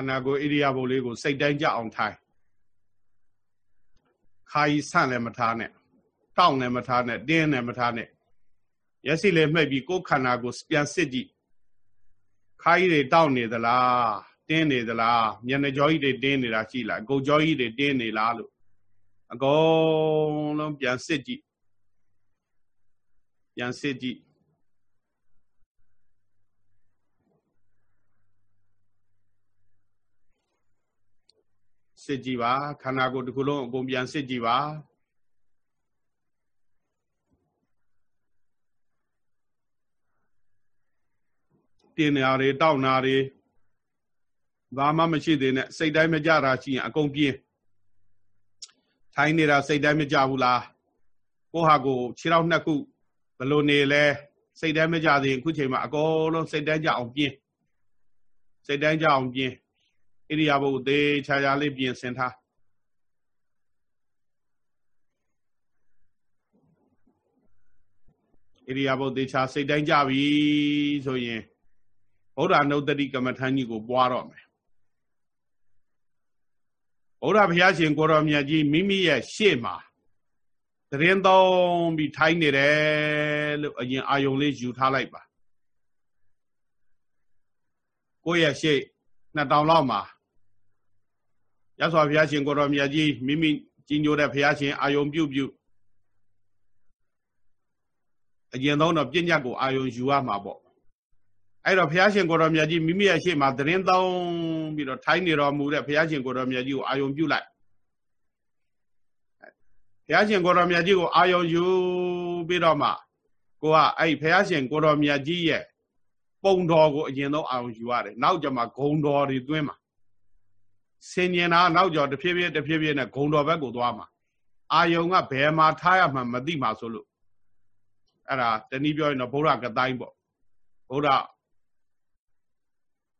န္ဓာကိုယ်ဣရိယာပုလေးကို စိတ်တိုင်းကြအောင်ထိုင်ခါကြီးဆန့်လည်းမထားနဲ့တောင့်လည်းမထားနဲ့တင်းလည်းမထားနဲ့ရက်စီလည်းမှိတ်ပြီးကိုယ်ခန္ဓာကိုပြန်စစ်ကြည့်ခါကြီးတွေတောင့်နေသလားတင်းနေသလားမျက်နှာကြောကြီးတွေတင်းနေတာရှိလားအကုတ်ကြောကြီးတွေတင်းနေလားလို့အကုန်လုံးပြန်စစ်ကြည့်ပြန်စစ်ကြည့် စစ်ကြည့်ပါခန္ဓာကိုယ်တစ်ခုလုံးအကုန်ပြန်စစ်ကြည့်ပါတင်းနာတွေတောက်နာတွေဘာမှမရှိသေးနဲ့စိတ်တိုင်းမကြတာရှိရင်အကုန်ပြင်းထိုင်းနေတာစိတ်တိုင်းမကြဘူးလားကိုဟာကိုခြေထောက်နှစ်ခုဘလို့နေလဲစိတ်တိုင်းမကြသေးရင်ခုချိန်မှာအကုန်လုံးစိတ်တိုင်းကြအောင်ပြင်းစိတ်တိုင်းကြအောင်ပြင်း ဣရိယာပုတ်သေးခြားခြားလေးပြင်ဆင်ထားဣရိယာပုတ်သေးခြားစိတ်တိုင်းကြပြီဆိုရင်ဗုဒ္ဓနုတ္တိကမ္မထမ်းကြီးကိုပွားတော့မယ်ဘုရားဘုရားရှင်ကိုတော်မြတ်ကြီးမိမိရဲ့ရှေ့မှာသတင်းသုံးပြီးထိုင်းနေတယ်လို့အရင်အာယုံလေးယူထားလိုက်ပါကိုယ့်ရဲ့ရှေ့နှစ်တောင်လောက်မှာ ရသော်ဘုရားရှင်ကိုတော်မြတ်ကြီးမိမိကြီးညိုတဲ့ဘုရားရှင်အာယုံပြုတ်ပြုတ်အရင်ဆုံးတော့ပြဉ္ညတ်ကိုအာယုံယူရမှာပေါ့အဲ့တော့ဘုရားရှင်ကိုတော်မြတ်ကြီးမိမိရဲ့ရှေ့မှာသတင်းတောင်းပြီးတော့ထိုင်းနေတော်မူတဲ့ဘုရားရှင်ကိုတော်မြတ်ကြီးကိုအာယုံပြုလိုက်ဘုရားရှင်ကိုတော်မြတ်ကြီးကိုအာယုံယူပြီးတော့မှကိုကအဲ့ဘုရားရှင်ကိုတော်မြတ်ကြီးရဲ့ပုံတော်ကိုအရင်ဆုံးအာယုံယူရတယ်နောက်ကြမှာဂုံတော်တွေသွင်းမှာ ဆင်ញင်တာနောက်ကြောတဖြည်းဖြည်းတဖြည်းဖြည်းနဲ့ဂုံတော်ဘက်ကိုသွားမှာအာယုံကဘယ်မှာထားရမှမသိမှာဆိုလို့အဲ့ဒါတနည်းပြောရင်တော့ဗုဒ္ဓကတိုင်းပေါ့ဗုဒ္ဓ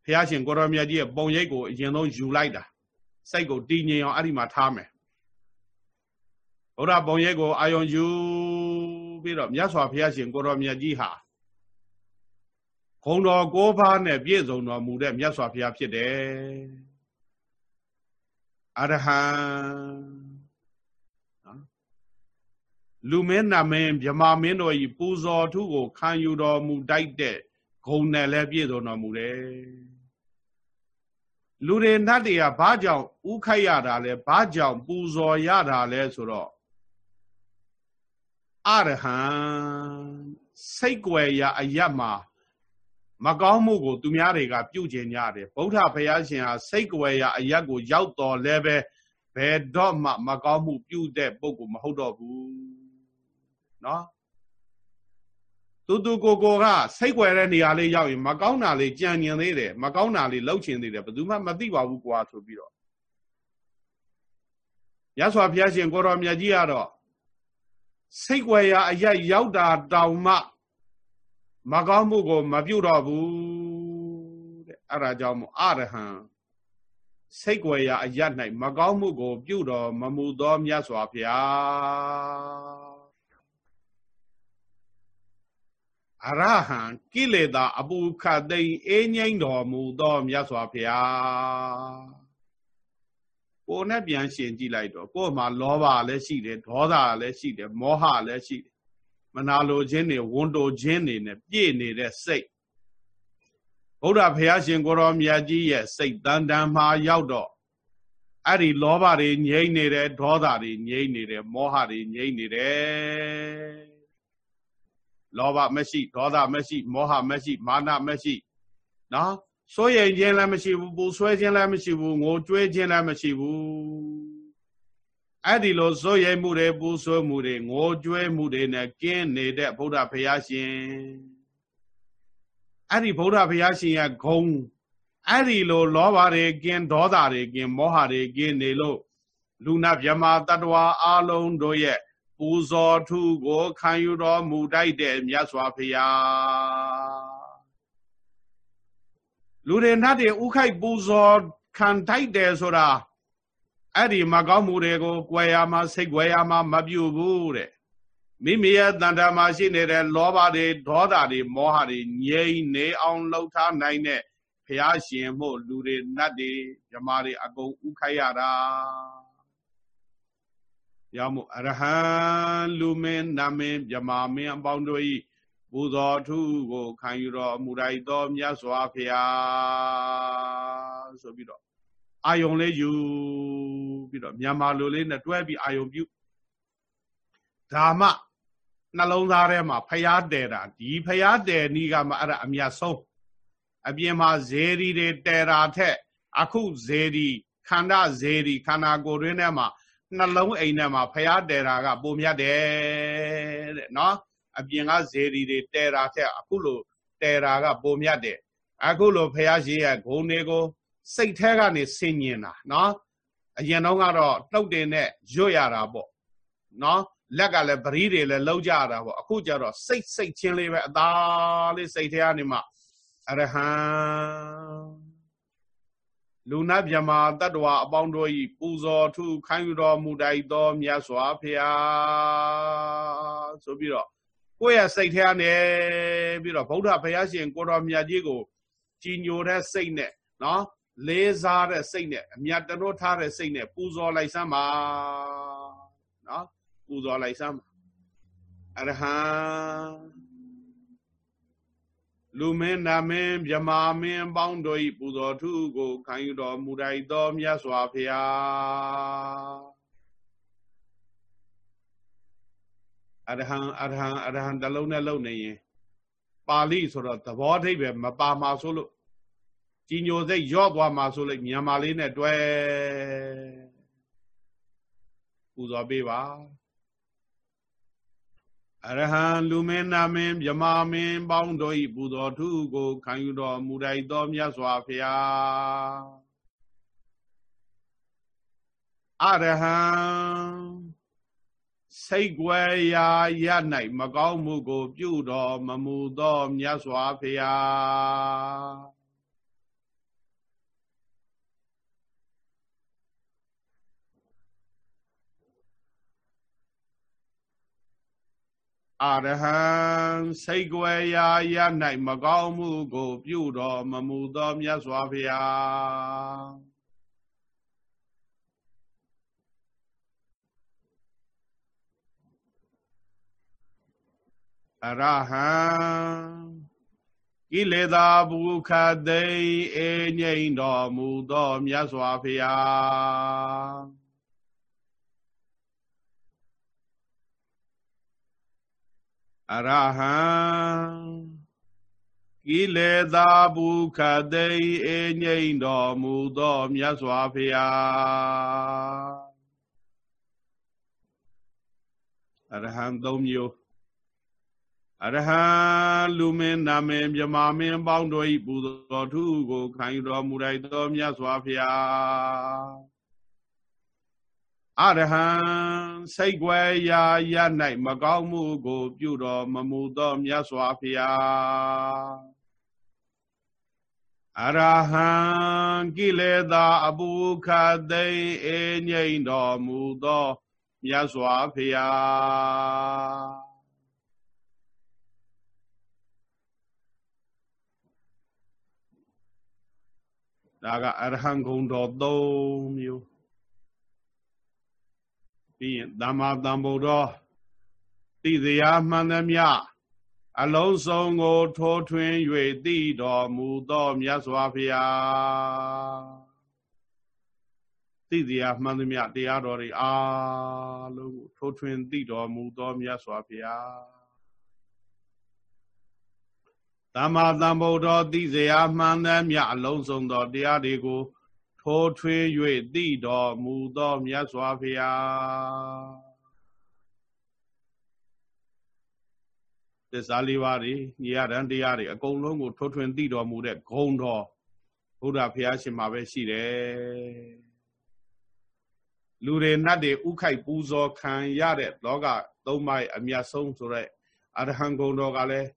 ဘုရားရှင်ကိုရောမြတ်ကြီးရဲ့ပုံရိပ်ကိုအရင်ဆုံးယူလိုက်တာစိတ်ကိုတည်ငြိမ်အောင်အဲ့ဒီမှာထားမယ်ဘုရားပုံရိပ်ကိုအာယုံယူပြီးတော့မြတ်စွာဘုရားရှင်ကိုရောမြတ်ကြီးဟာဂုံတော်၉ပါးနဲ့ပြည့်စုံတော်မူတဲ့မြတ်စွာဘုရားဖြစ်တယ် အရဟံနော်လူမင်းနာမင်းမြမမင်းတို့ဤပူဇော်ထုကိုခံယူတော်မူတိုက်တဲ့ဂုံနဲ့လည်းပြည့်စုံတော်မူတယ်လူတွေနတ်တွေကဘာကြောင့်ဥခိုက်ရတာလဲဘာကြောင့်ပူဇော်ရတာလဲဆိုတော့အရဟံစိတ်ွယ်ရာအယတ်မှာ မကောင်းမှုကို သူများတွေက ပြုကျင်ကြတယ်ဗုဒ္ဓဘုရားရှင်ဟာစိတ်ွယ်ရာအယတ်ကိုရောက်တော်လဲပဲဘယ်တော့မှမကောင်းမှုပြုတဲ့ပုဂ္ဂိုလ်မဟုတ်တော့ဘူးเนาะတူတူကိုကိုကစိတ်ွယ်တဲ့နေရာလေးရောက်ရင်မကောင်းတာလေးကြံညင်သေးတယ်မကောင်းတာလေးလှုပ်ချင်သေးတယ်ဘယ်သူမှမသိပါဘူးကွာဆိုပြီးတော့ရသော်ဘုရားရှင်ကိုတော်မြတ်ကြီးကတော့စိတ်ွယ်ရာအရရောက်တာတောင်မှ မကောင်းမှုကိုမပြုတ်တော့ဘူးတဲ့အဲ့ဒါကြောင့်မို့အရဟံစိတ်ွယ်ရာအရ၌မကောင်းမှုကို ပြုတ်တော်မမူသောမြတ်စွာဘုရားအရဟံကိလေသာ အပူခတ်သိမ်းအေးငိမ့်တော်မူသောမြတ်စွာဘုရားကိုယ်နဲ့ပြန်ရှင်ကြည့်လိုက်တော့ကိုယ်မှာလောဘလည်းရှိတယ်ဒေါသလည်းရှိတယ်မောဟလည်းရှိတယ် မနာလိုခြင်းတွေဝန်တိုခြင်းတွေနဲ့ပြည့်နေတဲ့စိတ်ဘုရားဘုရားရှင်ကိုရောမြတ်ကြီးရဲ့စိတ်တန်တန်မှာရောက်တော့အဲ့ဒီလောဘတွေငြိမ့်နေတယ်ဒေါသတွေငြိမ့်နေတယ်မောဟတွေငြိမ့်နေတယ်လောဘမရှိဒေါသမရှိ မောဟမရှိမာနမရှိနော်စိုးရိမ်ခြင်းလည်းမရှိဘူးပူဆွဲခြင်းလည်းမရှိဘူးငိုကြွေးခြင်းလည်းမရှိဘူး အဲ့ဒီလိုစိုးရိမ်မှုတွေပူဆွဲမှုတွေငိုကြွေးမှုတွေနဲ့ကင်းနေတဲ့ဗုဒ္ဓဘုရားရှင်အဲ့ဒီဗုဒ္ဓဘုရားရှင်ရဲ့ဂုံအဲ့ဒီလိုလောဘတွေကင်းဒေါသတွေကင်းမောဟတွေကင်းနေလို့လူနာမြမတ attva အလုံးတို့ရဲ့ပူဇော်ထုကိုခံယူတော်မူတိုက်တဲ့မြတ်စွာဘုရားလူတွေနတ်တွေဥခိုက်ပူဇော်ခံတိုက်တယ်ဆိုတာ အဲ့ဒီမကောင်းမှုတွေကိုကြွယ်ရမှာစိတ်ကြွယ်ရမှာမပြုဘူးတဲ့မိမိရဲ့တန်တာမှာရှိနေတဲ့လောဘတွေဒေါသတွေမောဟတွေငြိမ့်နေအောင်လှုပ်ထားနိုင်တဲ့ဘះရှင်မို့လူတွေနတ်တွေမြမာတွေအကုန်ဥခိုက်ရတာရောက်မို့အရဟံလူမင်းနမင်းမြမာမင်းအပေါင်းတို့ဤပူဇော်ထုကိုခံယူတော်မူလိုက်သောမြတ်စွာဘုရားဆိုပြီးတော့ အာယုံလေးယူပြီးတော့မြန်မာလိုလေးနဲ့တွဲပြီးအာယုံပြုဓမ္မနှလုံးသားထဲမှာဖျားတယ်တာဒီဖျားတယ်နီးကမှအဲ့ဒါအမြတ်ဆုံးအပြင်မှာဇေဒီတွေတယ်တာထက်အခုဇေဒီခန္ဓာဇေဒီခန္ဓာကိုယ်တွင်းထဲမှာနှလုံးအိမ်ထဲမှာဖျားတယ်တာကပုံမြတ်တယ်တဲ့နော်အပြင်ကဇေဒီတွေတယ်တာထက်အခုလိုတယ်တာကပုံမြတ်တယ်အခုလိုဖျားရှိရဲ့ဂုံတွေကို စိတ်แท้ကနေဆင်ញင်တာနော်အရင်တော့ကတော့နှုတ်တင်နဲ့ရွတ်ရတာပေါ့နော်လက်ကလည်းပရိတွေလည်းလောက်ကြတာပေါ့အခုကျတော့စိတ်စိတ်ချင်းလေးပဲအသာလေးစိတ်ထဲကနေမှအရဟံလူနာမြမာတတ္တဝါအပေါင်းတို့ဤပူဇော်ထုခိုင်းယူတော်မူတိုက်သောမြတ်စွာဘုရားဆိုပြီးတော့ကိုယ့်ရဲ့စိတ်ထဲကနေပြီးတော့ဗုဒ္ဓဘုရားရှင်ကိုတော်မြတ်ကြီးကိုကြည်ညိုတဲ့စိတ်နဲ့နော် လေးစားတဲ့စိတ်နဲ့အမြတ်တလို့ထားတဲ့စိတ်နဲ့ပူဇော်လိုက်စမ်းပါနော်ပူဇော်လိုက်စမ်းပါအရဟံလူမင်းနာမင်းမြမာမင်းပေါင်းတို့ဤပူဇော်ထုကိုခံယူတော်မူတိုက်သောမြတ်စွာဘုရားအရဟံအရဟံအရဟံတလုံးနဲ့လုံနေရင်ပါဠိဆိုတော့သဘောအဓိပ္ပာယ်မပါမှာဆိုလို့ ကြီးညိုစိတ်ရော့သွားမှာဆိုလိုက်မြန်မာလေးနဲ့တွဲပူဇော်ပေးပါအရဟံလူမင်းနာမင်းမြမာမင်းပေါင်းတို့ဤပူဇော်ထုကိုခံယူတော်မူတိုက်သောမြတ်စွာဘုရားအရဟံစိတ်ွယ်ရာရ၌မကောင်းမှုကို ပြုတော်မမူသောမြတ်စွာဘုရား အရဟံစိတ်ွယ်ရာရ၌မကောင်းမှုကို ပြုတော်မမူသောမြတ်စွာဘုရားအရဟံကိလေသာဘုခသိအေငိမ့်တော်မူသောမြတ်စွာဘုရား အရဟံကိလေသာဘုခသိအေငိမ့်တော်မူသောမြတ်စွာဘုရားအရဟံသုံးမျိုးအရဟံလူမင်းနာမင်းမြမမင်းပေါင်းတို့ဤပူဇော်ထုကိုခံယူတော်မူလိုက်သောမြတ်စွာဘုရား အရဟံစိတ်ွယ်ရာရ၌မကောင်းမှုကို ပြုတော်မမူသောမြတ်စွာဘုရားအရဟံကိလေသာအပုခသိအေငိမ့်တော်မူသောမြတ်စွာဘုရားဒါကအရဟံဂုံတော်၃မျိုး ပြီးရင်သမ္မာသမ္ဗုဒ္ဓသိစရာမှန်သမျှအလုံးစုံကိုထိုးထွင်း၍သိတော်မူသောမြတ်စွာဘုရားသိစရာမှန်သမျှတရားတော်တွေအားလုံးကိုထိုးထွင်းသိတော်မူသောမြတ်စွာဘုရားသမ္မာသမ္ဗုဒ္ဓသိစရာမှန်သမျှအလုံးစုံသောတရားတွေကို ထိုးထွေး၍သိတော်မူသောမြတ်စွာဘုရားသစ္စာလေးပါးတွေညီရတန်တရားတွေအကုန်လုံးကိုထိုးထွင်းသိတော်မူတဲ့ဂုံတော်ဘုရားဘုရားရှင်မှာပဲရှိတယ်လူတွေနတ်တွေဥခိုက်ပူဇော်ခံရတဲ့လောကသုံးပါးအမြတ်ဆုံးဆိုတဲ့အရဟံဂုံတော်ကလည်း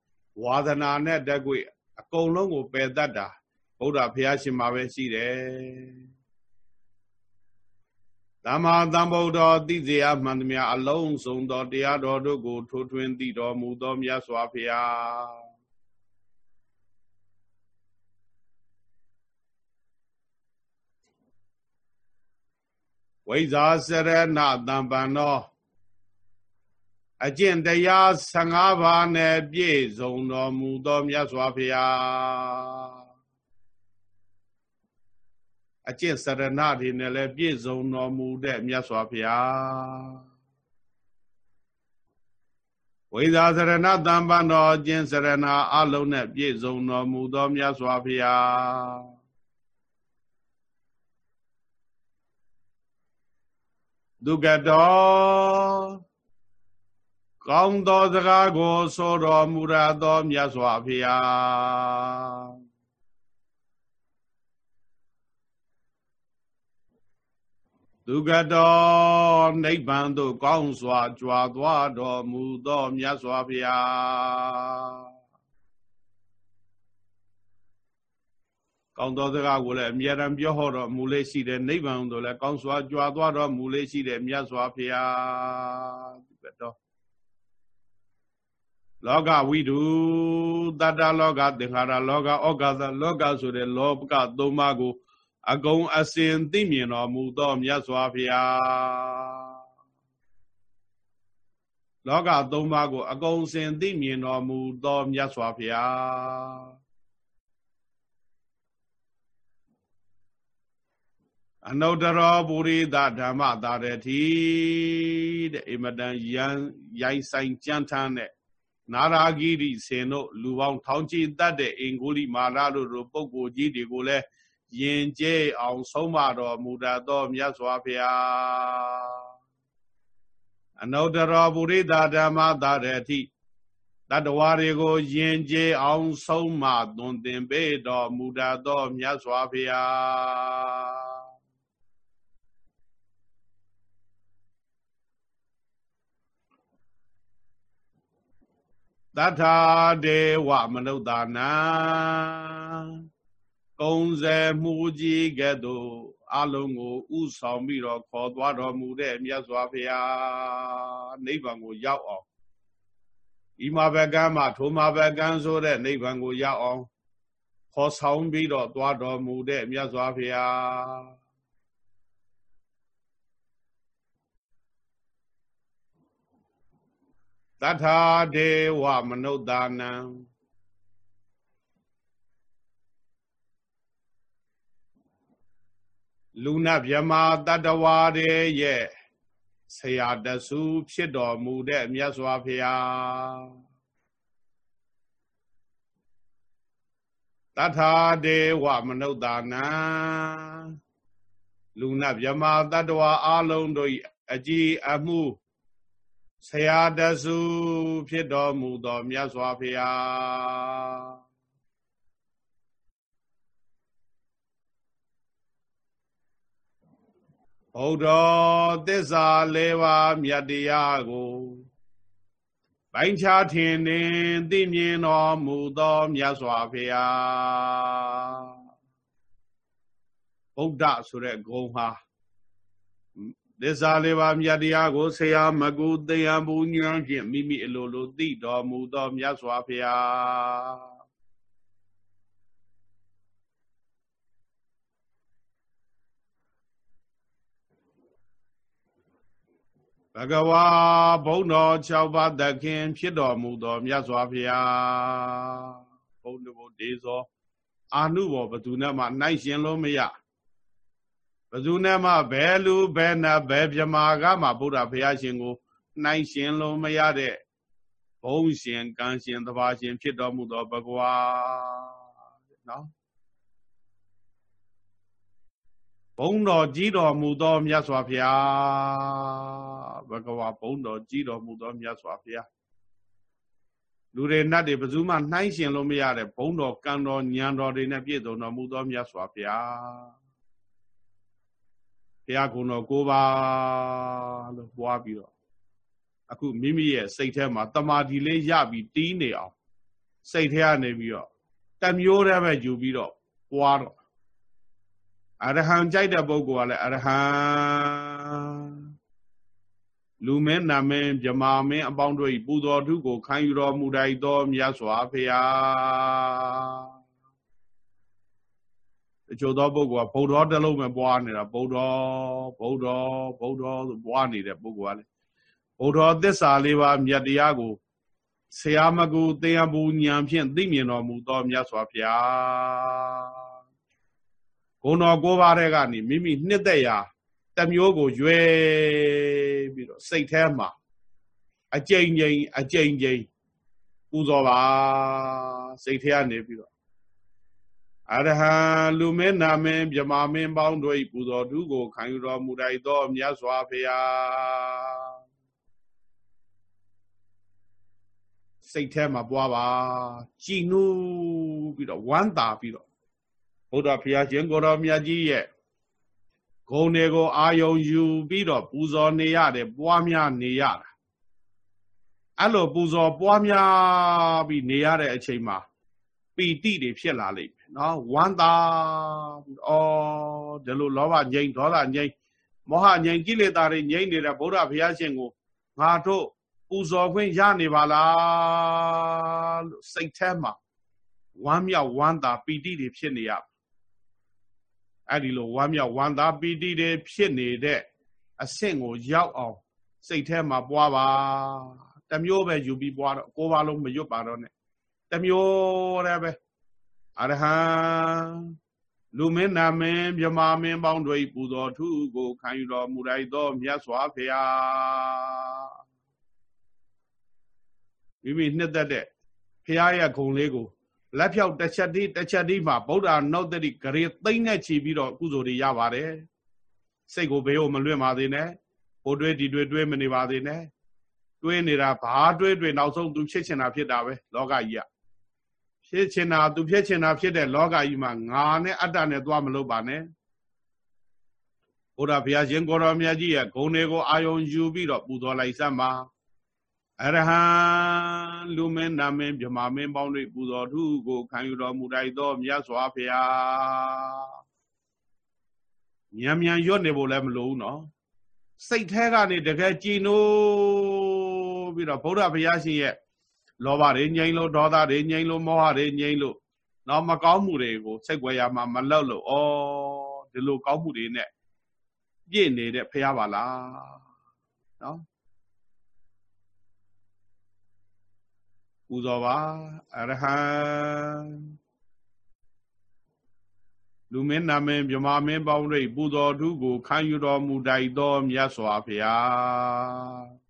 ဝါဒနာနဲ့တက်ကွေအကုန်လုံးကိုပယ်တတ်တာ ဗုဒ္ဓဘုရားရှင်မှာပဲရှိတယ်သမ္မာသမ္ဗုဒ္ဓောသိစေအမှန်တည်းအလုံးစုံသောတရားတော်တို့ကို ထိုးထွင်းသိတော်မူသောမြတ်စွာဘုရားဝိဇာစရဏတံပံသောအကျင့်တရား15ပါးနဲ့ပြည့်စုံတော်မူသောမြတ်စွာဘုရား အကျင့်စရဏတွေနဲ့လည်းပြည့်စုံတော်မူတဲ့မြတ်စွာဘုရားဝိဇာစရဏတံပံတော်အကျင့်စရဏအလုံးနဲ့ပြည့်စုံတော်မူသောမြတ်စွာဘုရားဒုက္ကတော်ကောင်းသောစကားကိုဆိုတော်မူရသောမြတ်စွာဘုရား ဒုက္ကတောနိဗ္ဗာန်သို့ကောင်းစွာကြွားသွားတော်မူသောမြတ်စွာဘုရားကောင်းသောစကားကိုလည်းအမြဲတမ်းပြောဟောတော်မူလေးရှိတယ်နိဗ္ဗာန်သို့လည်းကောင်းစွာကြွားသွားတော်မူလေးရှိတယ်မြတ်စွာဘုရားဒုက္ကတောလောကဝိတုတတ္တလောကသင်္ခါရလောကဩဃသလောကဆိုတဲ့လောကသုံးပါးကို အကုန်အစင်သိမြင်တော်မူသောမြတ်စွာဘုရားလောကသုံးပါးကို အကုန်စင်သိမြင်တော်မူသောမြတ်စွာဘုရားအနုတ္တရောပုရိသဓမ္မသာရတိတဲ့အိမတန်ရန်ရိုင်းဆိုင်ကြမ်းထမ်းတဲ့နာရာဂိရိစင်တို့လူပေါင်းထောင်ချီတတ်တဲ့အင်္ဂုလိမာရတို့လိုပုဂ္ဂိုလ်ကြီးတွေကိုလည်း ယင်ကျဲအောင်ဆုံးမတော်မူတတ်သောမြတ်စွာဘုရားအနုတ္တရောပုရိသဓမ္မသာရတိတတဝါတွေကိုယင်ကျဲအောင်ဆုံးမသွန်သင်ပေးတော်မူတတ်သောမြတ်စွာဘုရားတထာဒေဝမနုဿာနာ ကုံစဲမှုကြီးကဲ့သို့အလုံးကိုဥဆောင်ပြီးတော့ခေါ်သွားတော်မူတဲ့မြတ်စွာဘုရားနိဗ္ဗာန်ကိုရောက်အောင်ဤမှာဘကံမှာထိုမှာဘကံဆိုတဲ့နိဗ္ဗာန်ကိုရောက်အောင်ခေါ်ဆောင်ပြီးတော့သွားတော်မူတဲ့မြတ်စွာဘုရားတထာဒေဝမနုဿာနံ လူနာမြမတတဝါတွေရဲ့ဆရာတဆူဖြစ်တော်မူတဲ့မြတ်စွာဘုရားတထာဒေဝမနုဿာနံလူနာမြမတတဝါအလုံးတို့အကြည်အမှုဆရာတဆူဖြစ်တော်မူသောမြတ်စွာဘုရား ဘုဒ္ဓသစ္စာ၄ပါးမြတ်တရားကိုပိုင်းခြားထင်နေသိမြင်တော်မူသောမြတ်စွာဘုရားဗုဒ္ဓဆိုတဲ့ဂုံဟာသစ္စာလေးပါးမြတ်တရားကိုဆရာမကူတရားပူညွှန်းဖြင့်မိမိအလိုလိုသိတော်မူသောမြတ်စွာဘုရား ဘဂဝါဘုံတော်6ပါးသခင် ဖြစ်တော်မူသောမြတ်စွာဘုရားဘုံတို့ဒေဇောအာနုဘောဘသူနဲ့မှနိုင်ရှင်လို့မရဘယ်သူနဲ့မှဘယ်လူဘယ်နာဘယ်ပြမာကမှဗုဒ္ဓဘုရားရှင်ကိုနှိုင်းရှင်လို့မရတဲ့ဘုံရှင်ကံရှင်တဘာရှင် ဖြစ်တော်မူသောဘဂဝါနော် ဘုံတော်ကြီးတော်မူသောမြတ်စွာဘုရားဘဂဝါဘုံတော်ကြီးတော်မူသောမြတ်စွာဘုရားလူတွေနတ်တွေဘယ်သူမှနှိုင်းရှင်လို့မရတဲ့ဘုံတော်ကံတော်ညံတော်တွေနဲ့ပြည့်စုံတော်မူသောမြတ်စွာဘုရားဘုရားကုံတော်ကိုပါလို့ပွားပြီးတော့အခုမိမိရဲ့စိတ်ထဲမှာတမာဒီလေးရပြီးတီးနေအောင်စိတ်ထဲကနေပြီးတော့တမျိုးတည်းပဲယူပြီးတော့ပွားတော့ အရဟံကြိုက်တဲ့ပုဂ္ဂိုလ်ကလည်းအရဟံလူမင်းနာမင်းမြမာမင်းအပေါင်းတို့ဤပူဇော်ထုကိုခံယူတော်မူတိုက်သောမြတ်စွာဘုရားတချို့သောပုဂ္ဂိုလ်ကဗုဒ္ဓတလုံးပဲပွားနေတာဗုဒ္ဓဗုဒ္ဓဗုဒ္ဓဆိုပွားနေတဲ့ပုဂ္ဂိုလ်ကလေဗုဒ္ဓသစ္စာလေးပါးမြတ်တရားကိုဆရာမကူတရားဘူးဉာဏ်ဖြင့်သိမြင်တော်မူသောမြတ်စွာဘုရား ဂုဏတော်ကိုးပါးတဲ့ကနေမိမိနှစ်သက်ရာတမျိုးကိုရွယ်ပြီးတော့စိတ်ထဲမှာအကြိမ်ကြိမ်အကြိမ်ကြိမ်ပူဇော်ပါစိတ်ထဲကနေပြီးတော့အရဟံလူမင်းနာမင်းမြမမင်းပေါင်းတို့ပူဇော်သူကိုခံယူတော်မူတိုက်သောမြတ်စွာဘုရားစိတ်ထဲမှာပွားပါကြည်နူးပြီးတော့ဝမ်းသာပြီးတော့ ဘုရားဘုရားရှင်ကိုတော်မြတ်ကြီးရဲ့ဂုံတွေကိုအာယုံယူပြီးတော့ပူဇော်နေရတယ်ပွားများနေရတာအဲ့လိုပူဇော်ပွားများပြီးနေရတဲ့အချိန်မှာပီတိတွေဖြစ်လာလိမ့်မယ်နော်ဝမ်းသာပြီးဩဒီလိုလောဘငြိမ်းဒေါသငြိမ်းမောဟငြိမ်းကိလေသာတွေငြိမ်းနေတဲ့ဗုဒ္ဓဘုရားရှင်ကိုငါတို့ပူဇော်ခွင့်ရနေပါလားလို့စိတ်ထဲမှာဝမ်းမြောက်ဝမ်းသာပီတိတွေဖြစ်နေရ အဲ့ဒီလိုဝမ်းမြောက်ဝမ်းသာပီတိတွေဖြစ်နေတဲ့အဆင့်ကိုရောက်အောင်စိတ်ထဲမှာပွားပါတမျိုးပဲယူပြီးပွားတော့ကိုးပါလုံးမရွတ်ပါတော့နဲ့တမျိုးတည်းပဲအရဟံလူမင်းနာမင်းမြမမင်းပေါင်းတို့ပူဇော်ထုကိုခံယူတော်မူလိုက်သောမြတ်စွာဘုရားမိမိနှစ်သက်တဲ့ဘုရားရဲ့ဂုံလေးကို လက်ဖြောက်တစ်ချက်တည်းတစ်ချက်တည်းမှာဗုဒ္ဓနှုတ်တိဂရေသိမ့်နဲ့ချီပြီးတော့ကုသိုလ်တွေရပါတယ်စိတ်ကိုဘေးကိုမလွင့်ပါသေးနဲ့ဟိုတွေးဒီတွေးတွေးမနေပါသေးနဲ့တွေးနေတာဘာတွေးတွေးနောက်ဆုံးသူဖြစ်ချင်တာဖြစ်တာပဲလောကကြီးကဖြစ်ချင်တာသူဖြစ်ချင်တာဖြစ်တဲ့လောကကြီးမှာငါနဲ့အတ္တနဲ့သွားမလုပ်ပါနဲ့ဘုရားဘုရားရှင်ကိုတော်မြတ်ကြီးရဲ့ဂုဏ်တွေကိုအာယုံယူပြီးတော့ပူဇော်လိုက်စမ်းပါ အရဟံလူမင်းနာမင်းမြမမင်းပေါင်းတို့ပူဇော်ထုကိုခံယူတော်မူတိုက်သောမြတ်စွာဘုရားမြန်မြန်ရွတ်နေဖို့လည်းမလိုဘူးနော်စိတ်แท้ကနေတကယ်ကြည်နိုးပြီးတော့ဗုဒ္ဓဘုရားရှင်ရဲ့လောဘတွေငြိမ်းလို့ဒေါသတွေငြိမ်းလို့မောဟတွေငြိမ်းလို့တော့မကောင်းမှုတွေကိုစိတ်ွယ်ရမှာမလောက်လို့ဩဒီလိုကောင်းမှုတွေနဲ့ပြည့်နေတဲ့ဘုရားပါလားနော် ဇော်ပါအရဟံလူမင်းနာမင်းမြမမင်းပေါင်းတို့ပူဇော်ထုကိုခံယူတော်မူတိုက်သောမြတ်စွာဘုရား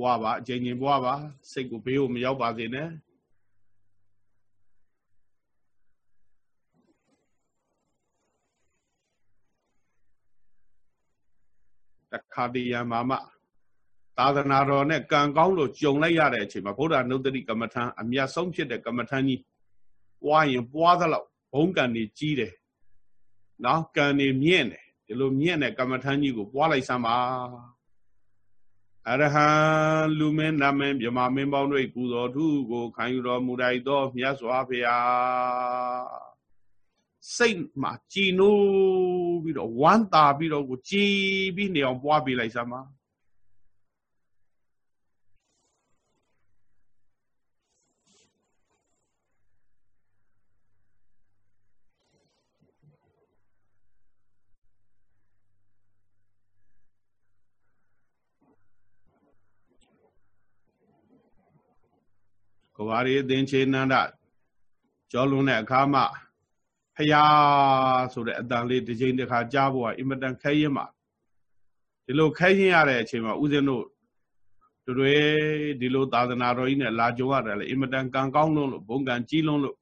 ပွားပါအချိန်ချင်းပွားပါစိတ်ကိုဘေးကိုမရောက်ပါစေနဲ့ တခါတည်းယမာမသာသနာတော်နဲ့ကံကောင်းလို့ကြုံလိုက်ရတဲ့အချိန်မှာဗုဒ္ဓနုဒတိကမ္မထံအမြတ်ဆုံးဖြစ်တဲ့ကမ္မထံကြီးပွားရင်ပွားသလောက်ဘုံကံနေကြီးတယ်နော်ကံနေမြင့်တယ်ဒီလိုမြင့်တဲ့ကမ္မထံကြီးကိုပွားလိုက်စမ်းပါအရဟံလူမင်းနာမင်းမြမမင်းပေါင်းတို့ကုသိုလ်ထုကိုခံယူတော်မူတိုက်သောမြတ်စွာဘုရား စိတ်မှာကြည်နိုးပြီးတော့ဝမ်းသာပြီးတော့ကိုကြည်ပြီးနေအောင်ပွားပေးလိုက်စမ်းပါကဘာရီသင်္ချေနန္ဒကျော်လွန်တဲ့အခါမှာ ဖယားဆိုတဲ့အတန်လေးတစ်ချိန်တစ်ခါကြားဖို့ကအင်မတန်ခဲရင်ပါဒီလိုခဲရင်ရတဲ့အချိန်မှာဦးဇင်းတို့တို့တွေဒီလိုသာသနာတော်ကြီးနဲ့လာကြုံရတယ်လေအင်မတန်ကံကောင်းလို့ဘုံကံကြီးလုံးလို့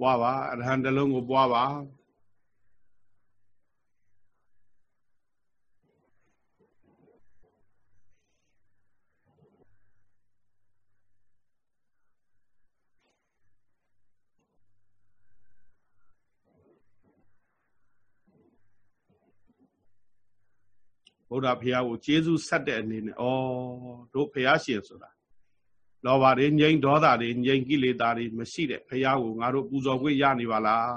ပွားပါအရဟံတလုံးကိုပွားပါဗုဒ္ဓဘုရားကိုကျေးဇူးဆက်တဲ့အနေနဲ့ဩတို့ဘုရားရှင်ဆိုတာ လောဘတွေငြိမ်းဒေါသတွေငြိမ်းကိလေသာတွေမရှိတဲ့ဘုရားကိုငါတို့ပူဇော်ခွင့်ရနေပါလား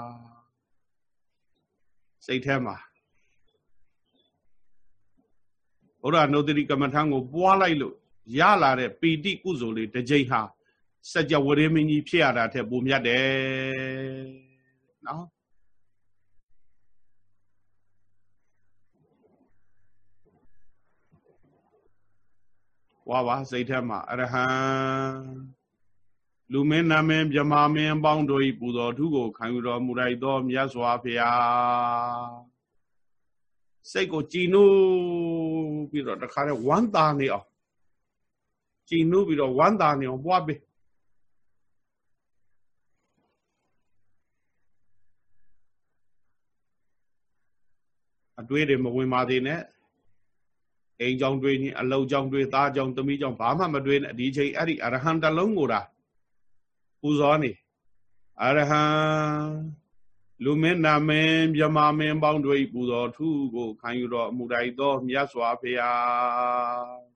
စိတ်ထဲမှာဘုရားနုဒတိကမ္မထံကိုပွားလိုက်လို့ရလာတဲ့ပီတိကုသိုလ်လေးတစ်ကြိမ်ဟာစัจ java ဝရမင်းကြီးဖြစ်ရတာထက်ပိုမြတ်တယ်နော် ဝါပါစိတ်ထဲမှာအရဟံလူမင်းနာမင်းမြမမင်းပေါင်းတို့ဤပူဇော်ထုကိုခံယူတော်မူလိုက်သောမြတ်စွာဘုရားစိတ်ကိုကြည်နူးပြီးတော့တခါတည်းဝမ်းသာနေအောင်ကြည်နူးပြီးတော့ဝမ်းသာနေအောင်ပွားပေးအတွေးတွေမဝင်ပါသေးနဲ့ အိမ်ကြောင်တွေးရင်အလောက်ကြောင်တွေးသားကြောင်သမီးကြောင်ဘာမှမတွေးနဲ့ဒီချိန်အဲ့ဒီအရဟံတလုံးကိုတာပူဇော်နေအရဟံလူမင်းနာမင်းမြမမင်းပေါင်းတို့ပူဇော်ထူးကိုခံယူတော်မူတိုက်သောမြတ်စွာဘုရား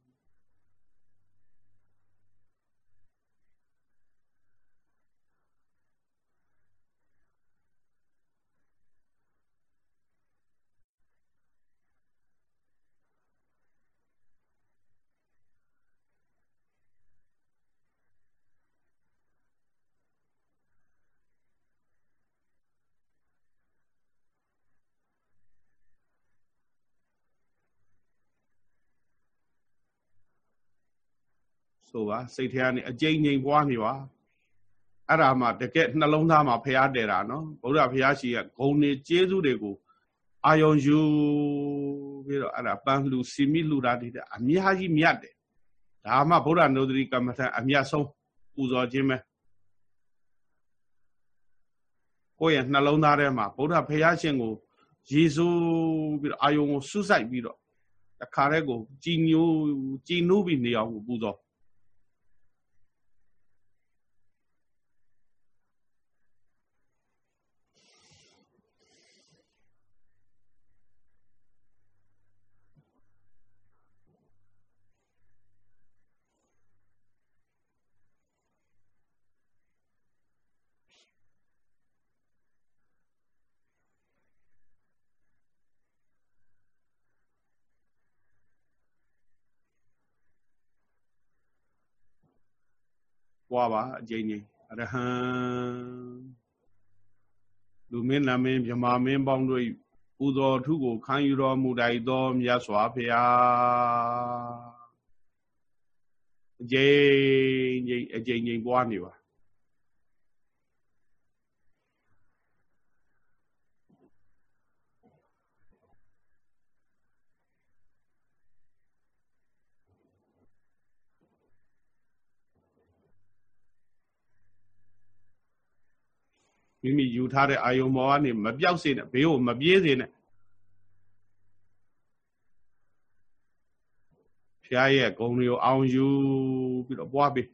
ဆိုပါစိတ်ထဲကနေအကျဉ်းငြိမ်ပွားနေပါအဲ့ဒါမှတကယ်နှလုံးသားမှာဖျားတယ်တာနော်ဗုဒ္ဓဘုရားရှိကဂုံနေကျေးဇူးတွေကိုအာယုံယူပြီးတော့အဲ့ဒါပန်းလှူစီမိလှူတာတွေအများကြီးမြတ်တယ်ဒါမှဗုဒ္ဓနုဒတိကမ္မထအမြတ်ဆုံးပူဇော်ခြင်းပဲကိုယ့်ရဲ့နှလုံးသားထဲမှာဗုဒ္ဓဘုရားရှင်ကိုယေရှုပြီးတော့အာယုံကိုဆုစိုက်ပြီးတော့တခါတည်းကိုကြည်ညိုကြည်နူးပြီးနေအောင်ပူဇော် ပွားပါအကျဉ်းကြီးအရဟံလူမင်းနာမင်းမြမာမင်းပေါင်းတို့ပူဇော်ထုကိုခံယူတော်မူတိုက်သောမြတ်စွာဘုရားအကျဉ်းကြီးအကျဉ်းကြီးပွားနေပါ မိမိယူထားတဲ့အာယုံပေါ်ကနေမပြောက်စေနဲ့ဘေးကိုမပြေးစေနဲ့ဖျားရဲ့ဂုံတွေကိုအောင်ယူပြီးတော့ပွားပေး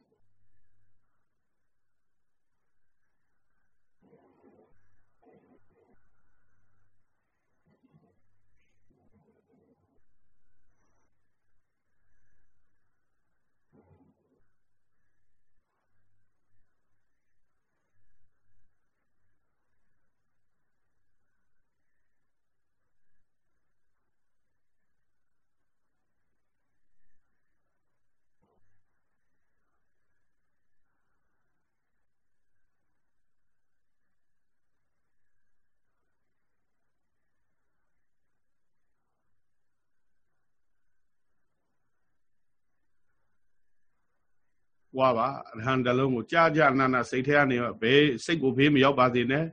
ဝါပါအရဟံတလုံးကိုကြာကြာနာနာစိတ်ထဲကနေဘေးစိတ်ကိုဘေးမရောက်ပါစေနဲ့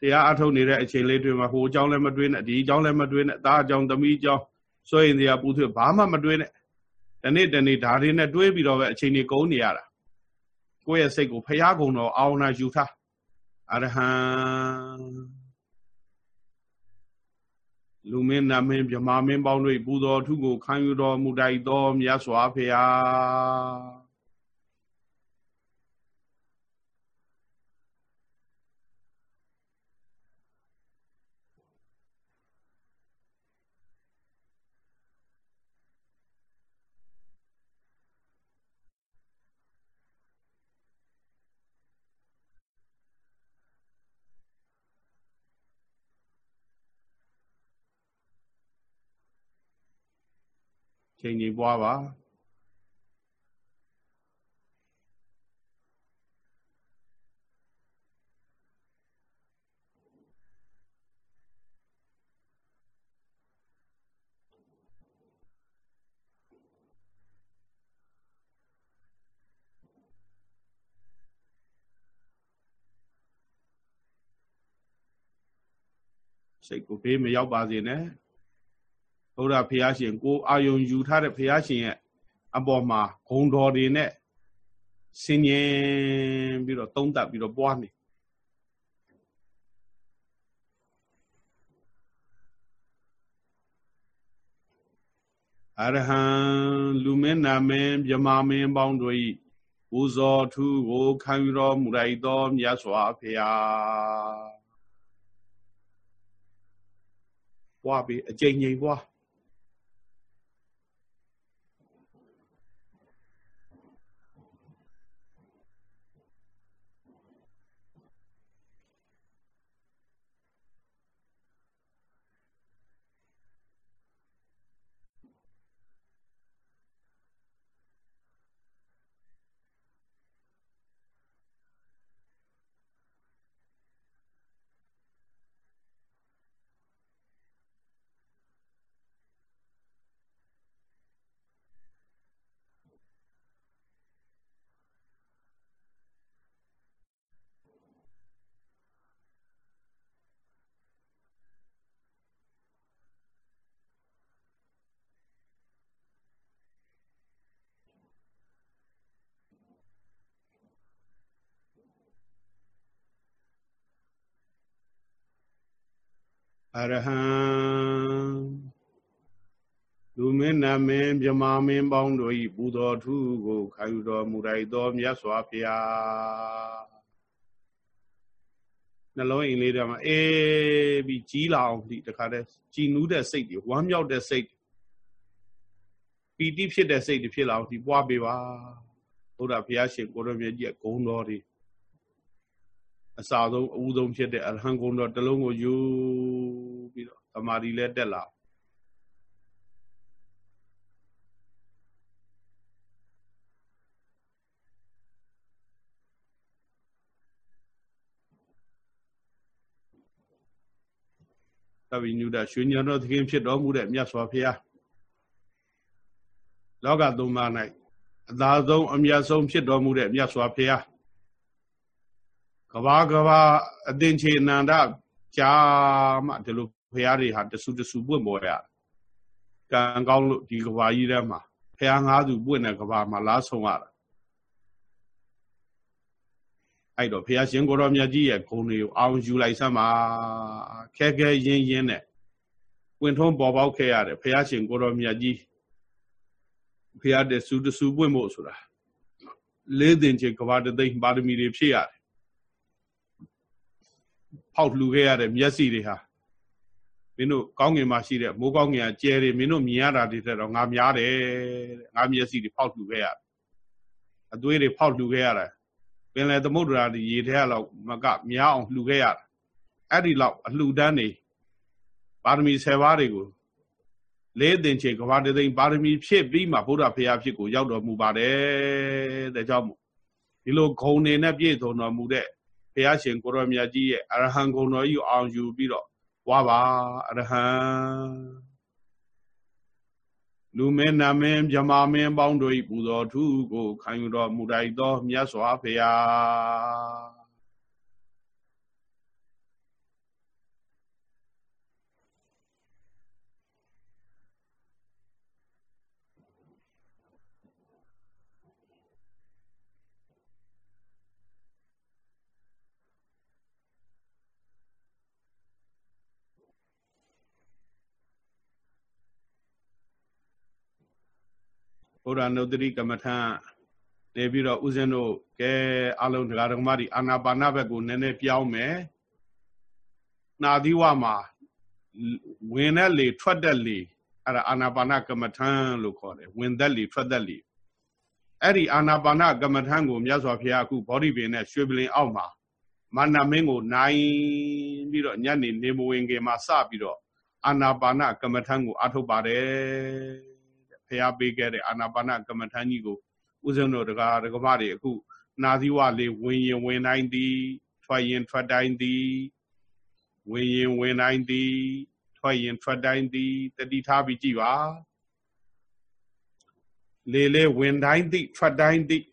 တရားအထုတ်နေတဲ့အချိန်လေးတွေမှာဟိုအကြောင်းလည်းမတွေးနဲ့ဒီအကြောင်းလည်းမတွေးနဲ့သားအကြောင်းသမီးအကြောင်းစွရင်တရားပူသွေးဘာမှမတွေးနဲ့တနေ့တနေ့ဒါတွေနဲ့တွေးပြီးတော့ပဲအချိန်ကြီးကုန်နေရတာကိုယ့်ရဲ့စိတ်ကိုဖျားကုန်တော့အာဝနာယူထားအရဟံလူမင်းနာမင်းမြမမင်းပေါင်းတို့ပူဇော်ထုကိုခံယူတော်မူတိုက်သောမြတ်စွာဘုရား ချိန်ချိန်ပွားပါစိတ်ကိုဘေးမရောက်ပါစေနဲ့ ဘုရားဖရာရှင်ကိုအာယုံယူထားတဲ့ဖရာရှင်ရဲ့အပေါ်မှာဂုံတော်တွေနဲ့ဆင်ញင်ပြီးတော့သုံးသပ်ပြီးတော့ပွားနေအရဟံလူမင်းနာမင်းမြမမင်းပေါင်းတို့ဤပူဇော်ထူးကိုခံယူတော်မူလိုက်သောမြတ်စွာဘုရားပွားပြီးအကျဉ်းငိမ်ပွား အရဟံလူမင်းနာမင်းမြမာမင်းပေါင်းတို့ဤပူတော်ထူးကိုခံယူတော်မူလိုက်သောမြတ်စွာဘုရားနှလုံးအိမ်လေးထဲမှာအေးပြီးကြီးလာအောင်ဒီတခါတည်းကြည်နူးတဲ့စိတ်တွေဝမ်းမြောက်တဲ့စိတ်ပီတိဖြစ်တဲ့စိတ်တွေဖြစ်လာအောင်ဒီပွားပေးပါဘုရားဘုရားရှင်ကိုရမြတ်ကြီးဂုံတော်တွေ အစာဆုံးအဦးဆုံးဖြစ်တဲ့အရဟံဂုံတော်တလုံးကိုယူပြီးတော့သမာဓိလည်းတက်လာသဗ္ဗညုဒရွှေညံတော်သခင်ဖြစ်တော်မူတဲ့မြတ်စွာဘုရားလောကသုံးပါး၌အသာဆုံးအမြတ်ဆုံးဖြစ်တော်မူတဲ့မြတ်စွာဘုရား ကဘာကဘာအသင်္ချေနန္ဒကြာမှဒီလိုဖះတွေဟာတဆူတဆူပွင့်ပေါ်ရကံကောင်းလို့ဒီကဘာကြီးထဲမှာဖះငါးစုပွင့်တဲ့ကဘာမှာလားဆုံးရတာအဲ့တော့ဖះရှင်ကိုရောမြတ်ကြီးရဲ့ဂုဏ်တွေကိုအောင်ယူလိုက်စမ်းပါခဲခဲရင်းရင်းနဲ့ပွင့်ထုံးပေါ်ပေါက်ခဲ့ရတယ်ဖះရှင်ကိုရောမြတ်ကြီးဖះတဲ့စူတဆူပွင့်ဖို့ဆိုတာလေးတင်ချေကဘာတသိမ့်ပါရမီတွေဖြည့်ရတယ် ဖောက်လှူခဲ့ရတဲ့မျက်စိတွေဟာမင်းတို့ကောင်းငင်မှာရှိတဲ့မိုးကောင်းငင်ကကျဲတယ်မင်းတို့မြင်ရတာတွေတဲ့တော့ငါများတယ်တဲ့ငါမျက်စိတွေဖောက်လှူခဲ့ရတယ်အသွေးတွေဖောက်လှူခဲ့ရတယ်ပင်လယ်သမုဒ္ဒရာတွေရေထဲလောက်မကများအောင်လှူခဲ့ရတယ်အဲ့ဒီလောက်အလှူဒန်းနေပါရမီ10ပါးတွေကိုလေးသင်္ချေကဘာတသိန်းပါရမီဖြစ်ပြီးမှဘုရားဖရာဖြစ်ကိုရောက်တော်မူပါတယ်တဲ့ကြောင့်မို့ဒီလိုဂုံနေနဲ့ပြည့်စုံတော်မူတဲ့ ဘုရားရှင်ကိုရောမြတ်ကြီးရဲ့အရဟံဂုဏ်တော်ကြီးအောင်ယူပြီးတော့ဝါပါအရဟံလူမင်းနာမင်းမြမာမင်းပေါင်းတို့ဤပူဇော်ထူးကိုခံယူတော်မူတိုက်သောမြတ်စွာဘုရား ဘုရားနုတ္တိကမ္မထံနေပြီးတော့ဥစဉ်တို့ကဲအလုံးတရားဓမ္မတွေအာနာပါနဘက်ကိုနည်းနည်းပြောင်းမယ်နာသီဝမှာဝင်တဲ့လေထွက်တဲ့လေအဲ့ဒါအာနာပါနကမ္မထံလို့ခေါ်တယ်ဝင်သက်လေထွက်သက်လေအဲ့ဒီအာနာပါနကမ္မထံကိုမြတ်စွာဘုရားအခုဘောဓိပင်နဲ့ရွှေပလင်အောက်မှာမာနမင်းကိုနိုင်ပြီးတော့ညနေနေမဝင်ခင်မှာစပြီးတော့အာနာပါနကမ္မထံကိုအထုတ်ပါတယ် ဖះပေးခဲ့တဲ့အာနာပါနကမ္မထန်ကြီးကိုဥစဉ်တို့တရားဒကမတွေအခုနာသီဝလေးဝင်ရင်ဝင်တိုင်းသည်ထွက်ရင်ထွက်တိုင်းသည်ဝင်ရင်ဝင်တိုင်းသည်ထွက်ရင်ထွက်တိုင်းသည်တတိထားပြီးကြည်ပါလေလေဝင်တိုင်းသည်ထွက်တိုင်းသည်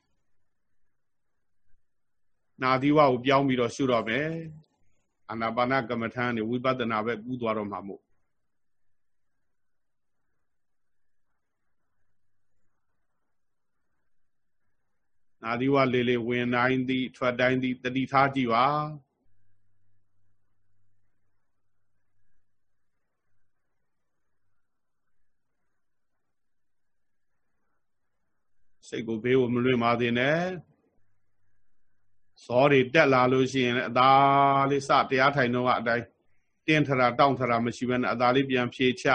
နာသီဝကိုပြောင်းပြီးတော့ရှုတော့မယ်အာနာပါနကမ္မထန်နေဝိပဿနာပဲကူးသွားတော့မှာမို့ နာသီဝလေလေဝင်တိုင်းသည်ထွက်တိုင်းသည်တတိထားကြည့်ပါစိတ်ကိုဘေးကိုမလွင်ပါသေးနဲ့ဇောတွေတက်လာလို့ရှိရင်အသာလေးစတရားထိုင်တော့အတိုင်းတင်းထရာတောင့်ထရာမရှိဘဲနဲ့အသာလေးပြန်ဖြေချ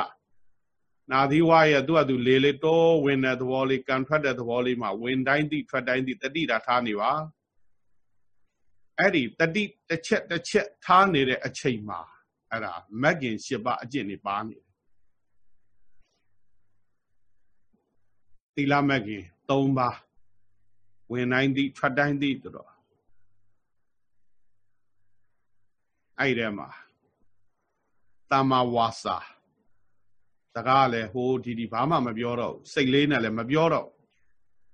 နာသီဝရဲ့သူ့အတူလေလေတိုးဝင်တဲ့သဘောလေးကန်ထွက်တဲ့သဘောလေးမှာဝင်တိုင်းတိထွက်တိုင်းတိတတိတာထားနေပါအဲ့ဒီတတိတစ်ချက်တစ်ချက်ထားနေတဲ့အချိန်မှာအဲ့ဒါမက်ကင်၈ပါးအကျင့်နေပါနေတယ်သီလမက်ကင်၃ပါးဝင်တိုင်းတိထွက်တိုင်းတိဆိုတော့အဲ့ဒီမှာတမ္မာဝါစာ စကားလည်းဟိုဒီဒီဘာမှမပြောတော့စိတ်လေးနဲ့လည်းမပြောတော့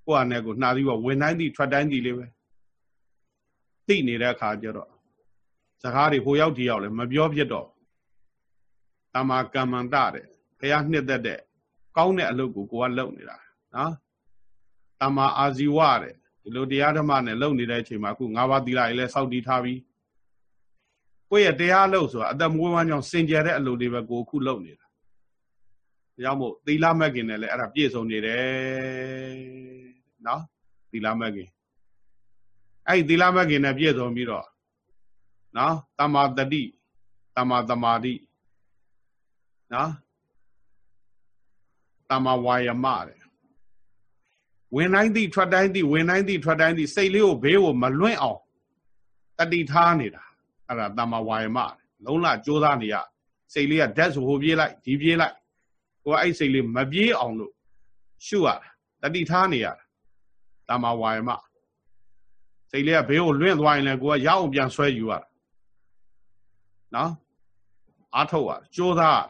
ကိုယ့်အနေကိုနှာသီးကဝင်တိုင်းသီးထွက်တိုင်းသီးလေးပဲသိနေတဲ့အခါကျတော့စကားတွေဟိုရောက်ဒီရောက်လည်းမပြောဖြစ်တော့တမ္မာကမ္မန္တတဲ့ဘုရားနှစ်သက်တဲ့ကောင်းတဲ့အလုပ်ကိုကိုကလုပ်နေတာနော်တမ္မာအာဇီဝတဲ့ဒီလိုတရားဓမ္မနဲ့လုပ်နေတဲ့အချိန်မှာအခု၅ပါးသီလကြီးလည်းစောင့်တည်ထားပြီးကိုယ့်ရဲ့တရားလုပ်ဆိုတာအသက်မွေးဝမ်းကြောင့်စင်ကြယ်တဲ့အလုပ်တွေပဲကိုအခုလုပ်နေတာ ကြောင့်မို့သီလမဲ့ခင်နဲ့လည်းအဲ့ဒါပြည့်စုံနေတယ်နော်သီလမဲ့ခင်အဲ့ဒီသီလမဲ့ခင်နဲ့ပြည့်စုံပြီးတော့နော်တမာတတိတမာတမာတိနော်တမာဝါယမတဲ့ဝင်တိုင်းသည့်ထွက်တိုင်းသည့်ဝင်တိုင်းသည့်ထွက်တိုင်းသည့်စိတ်လေးကိုဘေးကိုမလွင့်အောင်တတိထားနေတာအဲ့ဒါတမာဝါယမလုံးလကြိုးစားနေရစိတ်လေးကဓာတ်ဆိုဟိုပြေးလိုက်ဒီပြေးလိုက် ကိုကအဲ့စိတ်လေးမပြေးအောင်လို့ရှုရတာတတိထားနေရတာတာမဝါယမစိတ်လေးကဘေးကိုလွင့်သွားရင်လည်းကိုကရအောင်ပြန်ဆွဲယူရတာနော်အားထုတ်ရကြိုးစား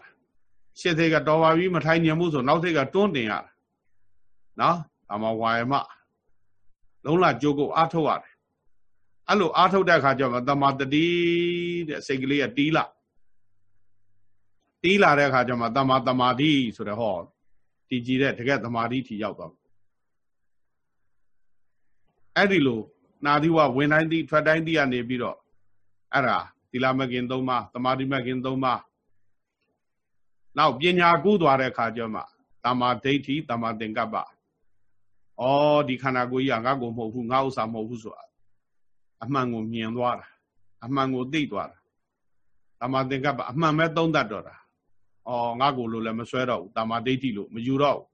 ရှစ်စိတ်ကတော်ပါပြီမထိုင်ညင်မှုဆိုနောက်စိတ်ကတွန်းတင်ရတာနော်တာမဝါယမလုံးလကြိုးကိုအားထုတ်ရတယ်အဲ့လိုအားထုတ်တဲ့အခါကျတော့တမာတတိတဲ့စိတ်ကလေးကတီးလာ တီးလာတဲ့အခါကျမှတမ္မာတမာတိဆိုတဲ့ဟောတည်ကြည်တဲ့တကယ်တမာတိထီရောက်သွားအဲ့ဒီလိုနာသီဝဝင်တိုင်းသီးထွက်တိုင်းသီးကနေပြီးတော့အဲ့ဒါသီလမကင်၃ပါးတမာတိမကင်၃ပါးနောက်ပညာကူးသွားတဲ့အခါကျမှတမာဒိဋ္ဌိတမာသင်္ကပ္ပဩဒီခန္ဓာကိုယ်ကြီးကငါ့ကိုမဟုတ်ဘူးငါဥစ္စာမဟုတ်ဘူးဆိုတာအမှန်ကိုမြင်သွားတာအမှန်ကိုသိသွားတာတမာသင်္ကပ္ပအမှန်ပဲသုံးတတ်တော့တာ အော်ငါကိုလို့လည်းမဆွဲတော့ဘူးတာမာဒိဋ္ဌိလို့မယူတော့ဘူး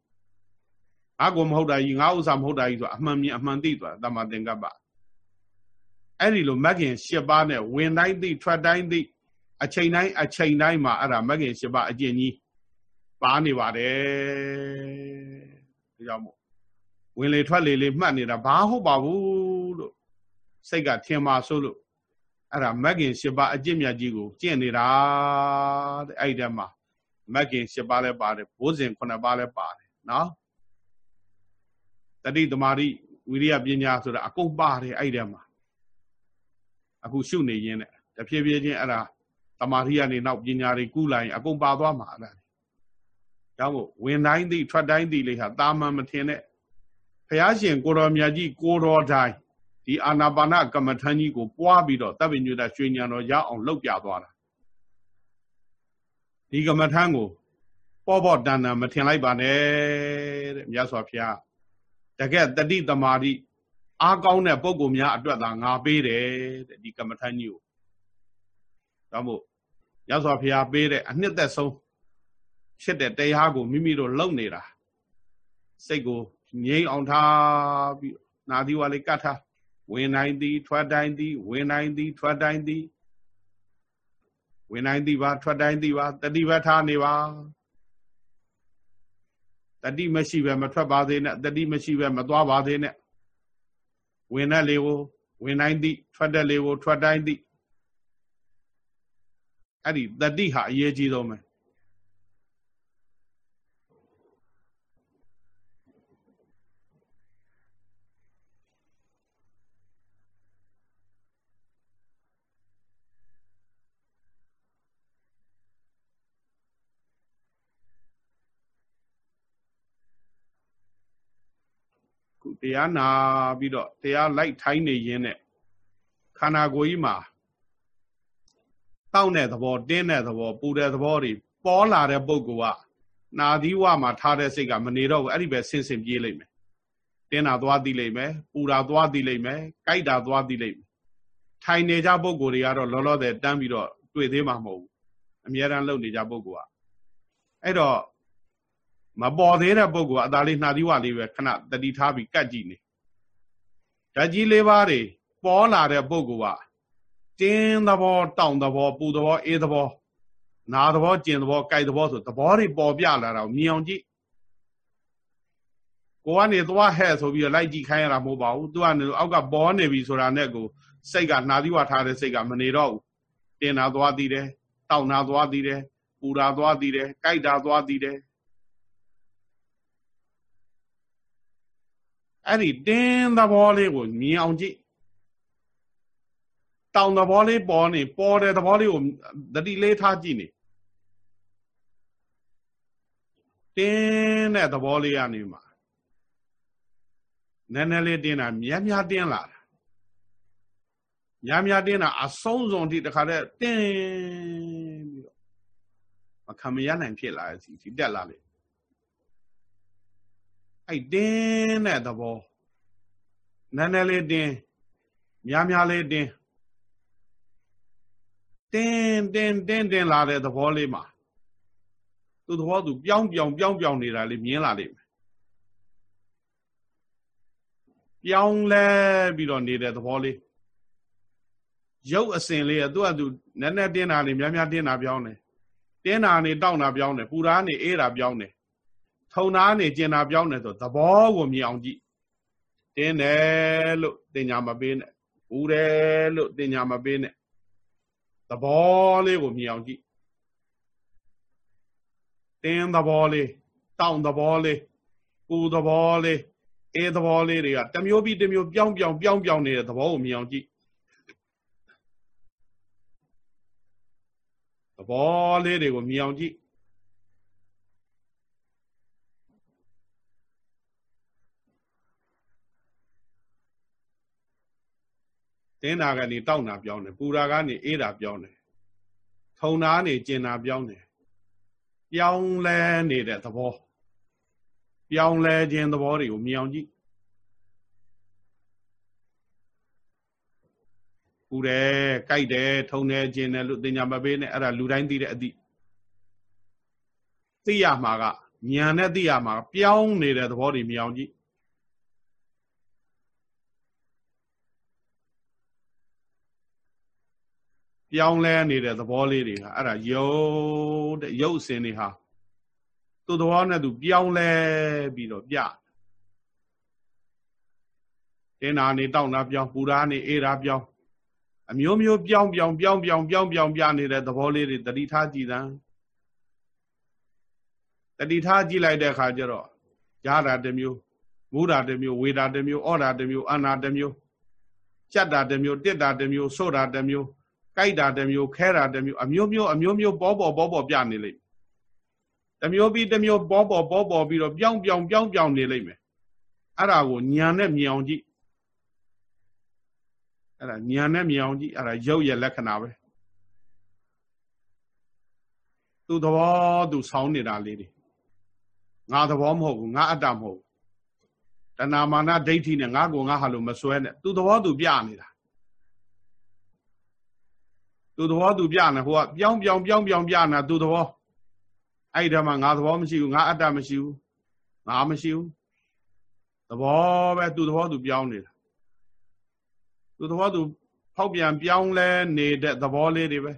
ငါကိုမဟုတ်တာကြီးငါဥစ္စာမဟုတ်တာကြီးဆိုအမှန်မြင်အမှန်သိသွားတာမာသင်္ကပ္ပအဲ့ဒီလိုမဂ်ခင်၈ပါးနဲ့ဝင်တိုင်းသိထွက်တိုင်းသိအချိန်တိုင်းအချိန်တိုင်းမှာအဲ့ဒါမဂ်ခင်၈ပါးအကျင့်ကြီးပါနေပါတယ်ဒါကြောင့်မို့ဝင်လေထွက်လေလေမှတ်နေတာဘာဟုတ်ပါဘူးလို့စိတ်ကထင်ပါဆိုလို့အဲ့ဒါမဂ်ခင်၈ပါးအကျင့်မြတ်ကြီးကိုကျင့်နေတာတဲ့အဲ့ဒီတည်းမှာ မဂ်ခင်၈ပါးလည်းပါတယ်ဘိုးစဉ်9ပါးလည်းပါတယ်နော်တတိသမารိဝိရိယပညာဆိုတာအကုန်ပါတယ်အဲ့ဒီမှာအခုရှုနေရင်းနဲ့တဖြည်းဖြည်းချင်းအဲ့ဒါတမာရိကနေနောက်ပညာတွေကူးလာရင်အကုန်ပါသွားမှာအဲ့ဒါကြောင့်မို့ဝင်တိုင်းသိထွက်တိုင်းသိလေးဟာတာမန်မထင်တဲ့ဘုရားရှင်ကိုတော်မြတ်ကြီးကိုတော်တိုင်းဒီအာနာပါနကမ္မထန်ကြီးကိုပွားပြီးတော့တပ်ပညုတရွှေဉာဏ်တော်ရအောင်လှုပ်ပြသွားတာ ဒီကမ္မထမ်းကိုပေါ့ပေါ့တန်တန်မထင်လိုက်ပါနဲ့တဲ့မြတ်စွာဘုရားတကယ်တတိတမာတိအားကောင်းတဲ့ပုံကိုများအတွက်သာငါပေးတယ်တဲ့ဒီကမ္မထမ်းကြီးကိုဒါမို့မြတ်စွာဘုရားပေးတဲ့အနှစ်သက်ဆုံးဖြစ်တဲ့တရားကိုမိမိတို့လုံနေတာစိတ်ကိုငြိမ်အောင်ထားပြီးနာသီဝါလေးကတ်ထားဝင်တိုင်းသည် ထွက်တိုင်းသည် ဝင်တိုင်းသည် ထွက်တိုင်းသည် ဝင်တိုင်းသည်ပါထွက်တိုင်းသည်ပါတတိပဋ္ဌာနေပါတတိမရှိပဲမထွက်ပါသေးနဲ့တတိမရှိပဲမသွားပါသေးနဲ့ဝင်တဲ့လေကိုဝင်တိုင်းသိထွက်တဲ့လေကိုထွက်တိုင်းသိအဲ့ဒီတတိဟာအရေးကြီးဆုံးပဲ တရားနာပြီးတော့တရားလိုက်ထိုင်းနေရင်းနဲ့ခန္ဓာကိုယ်ကြီးမှာတောက်တဲ့သဘောတင်းတဲ့သဘောပူတဲ့သဘောတွေပေါ်လာတဲ့ပုံကနာသီဝမှာထားတဲ့စိတ်ကမနေတော့ဘူးအဲ့ဒီပဲဆင်းဆင်းပြေးလိမ့်မယ်တင်းတာသွားသိလိမ့်မယ်ပူတာသွားသိလိမ့်မယ်ကြိုက်တာသွားသိလိမ့်မယ်ထိုင်နေကြပုံကိုယ်တွေကတော့လောလောဆယ်တန်းပြီးတော့တွေ့သေးမှာမဟုတ်ဘူးအများရန်လုပ်နေကြပုံကအဲ့တော့ မပေါ်သေးတဲ့ပုဂ္ဂိုလ်ကအသာလေးနှာသီးဝလေးပဲခဏတတိထားပြီးကတ်ကြည့်နေဓာတ်ကြီးလေးပါးတွေပေါ်လာတဲ့ပုဂ္ဂိုလ်ကတင်းသဘောတောင်သဘောပူသဘောအေးသဘောနာသဘောကျင်သဘောကြိုက်သဘောဆိုသဘောတွေပေါ်ပြလာတာကိုမြင်အောင်ကြည့်ကိုကနေသွားဟဲ့ဆိုပြီးတော့လိုက်ကြည့်ခိုင်းရတာမဟုတ်ပါဘူးသူကနေအောက်ကပေါ်နေပြီဆိုတာနဲ့ကိုစိတ်ကနှာသီးဝထားတဲ့စိတ်ကမနေတော့ဘူးတင်တာသွားတည်တယ်တောက်နာသွားတည်တယ်ပူတာသွားတည်တယ်ကြိုက်တာသွားတည်တယ် အဲ့ဒီတင်းသဘောလေးကိုမြင်အောင်ကြည့်တောင်သဘောလေးပေါ်နေပေါ်တဲ့သဘောလေးကိုတတိလေးထားကြည့်နေတင်းတဲ့သဘောလေးကနေမှာနည်းနည်းလေးတင်းတာမြတ်မြတ်တင်းလာတာမြတ်မြတ်တင်းတာအဆုံးစုံထိတခါတည်းတင်းပြီးတော့မခံမရနိုင်ဖြစ်လာစီဒီတက်လာလေ အဲ့တင်းတဲ့သဘောနည်းနည်းလေးတင်းများများလေးတင်းတင်းတင်းတင်းတင်းလာတဲ့သဘောလေးမှာသူသဘောသူပြောင်းပြောင်းပြောင်းပြောင်းနေတာလေးမြင်လာလိမ့်မယ်ပြောင်းလဲပြီးတော့နေတဲ့သဘောလေးရုပ်အစဉ်လေးကသူ့အတူနည်းနည်းတင်းတာလေးများများတင်းတာပြောင်းတယ်တင်းတာနေတောက်တာပြောင်းတယ်ပူတာနေအေးတာပြောင်းတယ် ထုံသားနေကျင်တာပြောင်းတယ်ဆိုသဘောကိုမြင်အောင်ကြည့်တင်းတယ်လို့တင်ညာမပေးနဲ့ဦးတယ်လို့တင်ညာမပေးနဲ့သဘောလေးကိုမြင်အောင်ကြည့်တင်းသဘောလေးတောင်းသဘောလေးကူသဘောလေးအေးသဘောလေးတွေကတမျိုးပြီးတမျိုးပြောင်းပြောင်းပြောင်းပြောင်းနေတဲ့သဘောကိုမြင်အောင်ကြည့်သဘောလေးတွေကိုမြင်အောင်ကြည့် တင်းတာကနေတောက်တာပြောင်းတယ်ပူတာကနေအေးတာပြောင်းတယ်ထုံတာကနေကျင်တာပြောင်းတယ်ပြောင်းလဲနေတဲ့သဘောပြောင်းလဲခြင်းသဘောတွေကိုမြင်အောင်ကြည့်ပူတယ်ကြိုက်တယ်ထုံတယ်ကျင်တယ်လို့တင်ညာမပေးနဲ့အဲ့ဒါလူတိုင်းသိတဲ့အသည့်သိရမှာကညာနဲ့သိရမှာပြောင်းနေတဲ့သဘောတွေမြင်အောင်ကြည့် ပြောင်းလဲနေတဲ့သဘောလေးတွေကအဲ့ဒါယုတ်တဲ့ရုပ်စင်တွေဟာသူ့သဘောနဲ့သူပြောင်းလဲပြီးတော့ပြတင်းနာနေတောက်နာပြောင်းပူရာနေအေးရာပြောင်းအမျိုးမျိုးပြောင်းပြောင်းပြောင်းပြောင်းပြောင်းပြောင်းပြနေတဲ့သဘောလေးတွေတတိထားကြည့်တာတတိထားကြည့်လိုက်တဲ့အခါကျတော့ရတာတစ်မျိုးမူတာတစ်မျိုးဝေတာတစ်မျိုးဩတာတစ်မျိုးအနာတစ်မျိုးကြက်တာတစ်မျိုးတစ်တာတစ်မျိုးဆို့တာတစ်မျိုး ကြိုက်တာတစ်မျိုးခဲတာတစ်မျိုးအမျိုးမျိုးအမျိုးမျိုးပေါ်ပေါ်ပေါ်ပေါ်ပြနေလိမ့်တမျိုးပြီးတမျိုးပေါ်ပေါ်ပေါ်ပေါ်ပြီးတော့ပြောင်းပြောင်းပြောင်းပြောင်းနေလိမ့်မယ်အဲ့ဒါကိုညံနဲ့မြင်အောင်ကြည့်အဲ့ဒါညံနဲ့မြင်အောင်ကြည့်အဲ့ဒါရုပ်ရဲ့လက္ခဏာပဲသူသဘောသူဆောင်းနေတာလေးတွေငါသဘောမဟုတ်ဘူးငါအတ္တမဟုတ်ဘူးတဏမာနဒိဋ္ဌိနဲ့ငါကိုငါဟာလို့မစွဲနဲ့သူသဘောသူပြနေတာ သူသဘောသူပြနေဟိုကပြောင်းပြောင်းပြောင်းပြောင်းပြနေသူသဘောအဲ့ဒီမှာငါသဘောမရှိဘူးငါအတ္တမရှိဘူးငါမရှိဘူးသဘောပဲသူသဘောသူပြောင်းနေတာသူသဘောသူဖောက်ပြန်ပြောင်းလဲနေတဲ့သဘောလေးတွေပဲ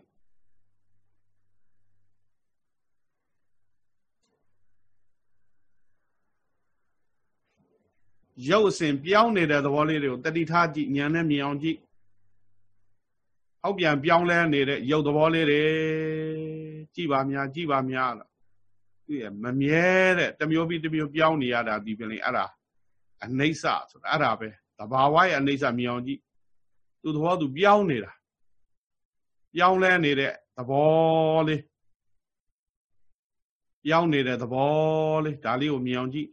ရုပ်အစဉ်ပြောင်းနေတဲ့သဘောလေးတွေကိုတတိထားကြည့်ဉာဏ်နဲ့မြင်အောင်ကြည့် ဟောက်ပြန်ပြောင်းလဲနေတဲ့ရုပ်သဘောလေးတွေကြည့်ပါများကြည့်ပါများလားသူရမမြဲတဲ့တမျိုးပြီးတမျိုးပြောင်းနေရတာဒီပြင်လေအဲ့ဒါအနိစ္စဆိုတာအဲ့ဒါပဲတဘာဝရဲ့အနိစ္စမြင်အောင်ကြည့်သူသဘောသူပြောင်းနေတာပြောင်းလဲနေတဲ့သဘောလေးပြောင်းနေတဲ့သဘောလေးဒါလေးကိုမြင်အောင်ကြည့်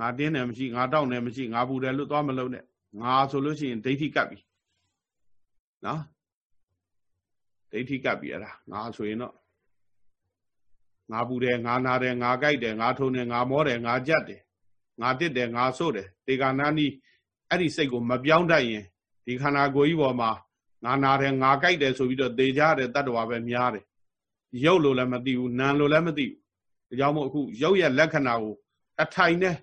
ငါတင်းတယ်မရှိငါတောက်တယ်မရှိငါပူတယ်လို့သွားမလုံးနဲ့ငါဆိုလို့ရှိရင်ဒိဋ္ဌိကပ်ပြီနော်ဒိဋ္ဌိကပ်ပြီအဲ့ဒါငါဆိုရင်တော့ငါပူတယ်ငါနာတယ်ငါကြိုက်တယ်ငါထုံတယ်ငါမောတယ်ငါကြက်တယ်ငါတစ်တယ်ငါဆို့တယ်တေကာနာနီအဲ့ဒီစိတ်ကိုမပြောင်းတတ်ရင်ဒီခန္ဓာကိုယ်ကြီးပေါ်မှာငါနာတယ်ငါကြိုက်တယ်ဆိုပြီးတော့သေကြတဲ့တတ္တဝါပဲများတယ်ရုပ်လို့လည်းမသိဘူးနာလို့လည်းမသိဘူးဒါကြောင့်မို့အခုရုပ်ရဲ့လက္ခဏာကိုအထိုင်နဲ့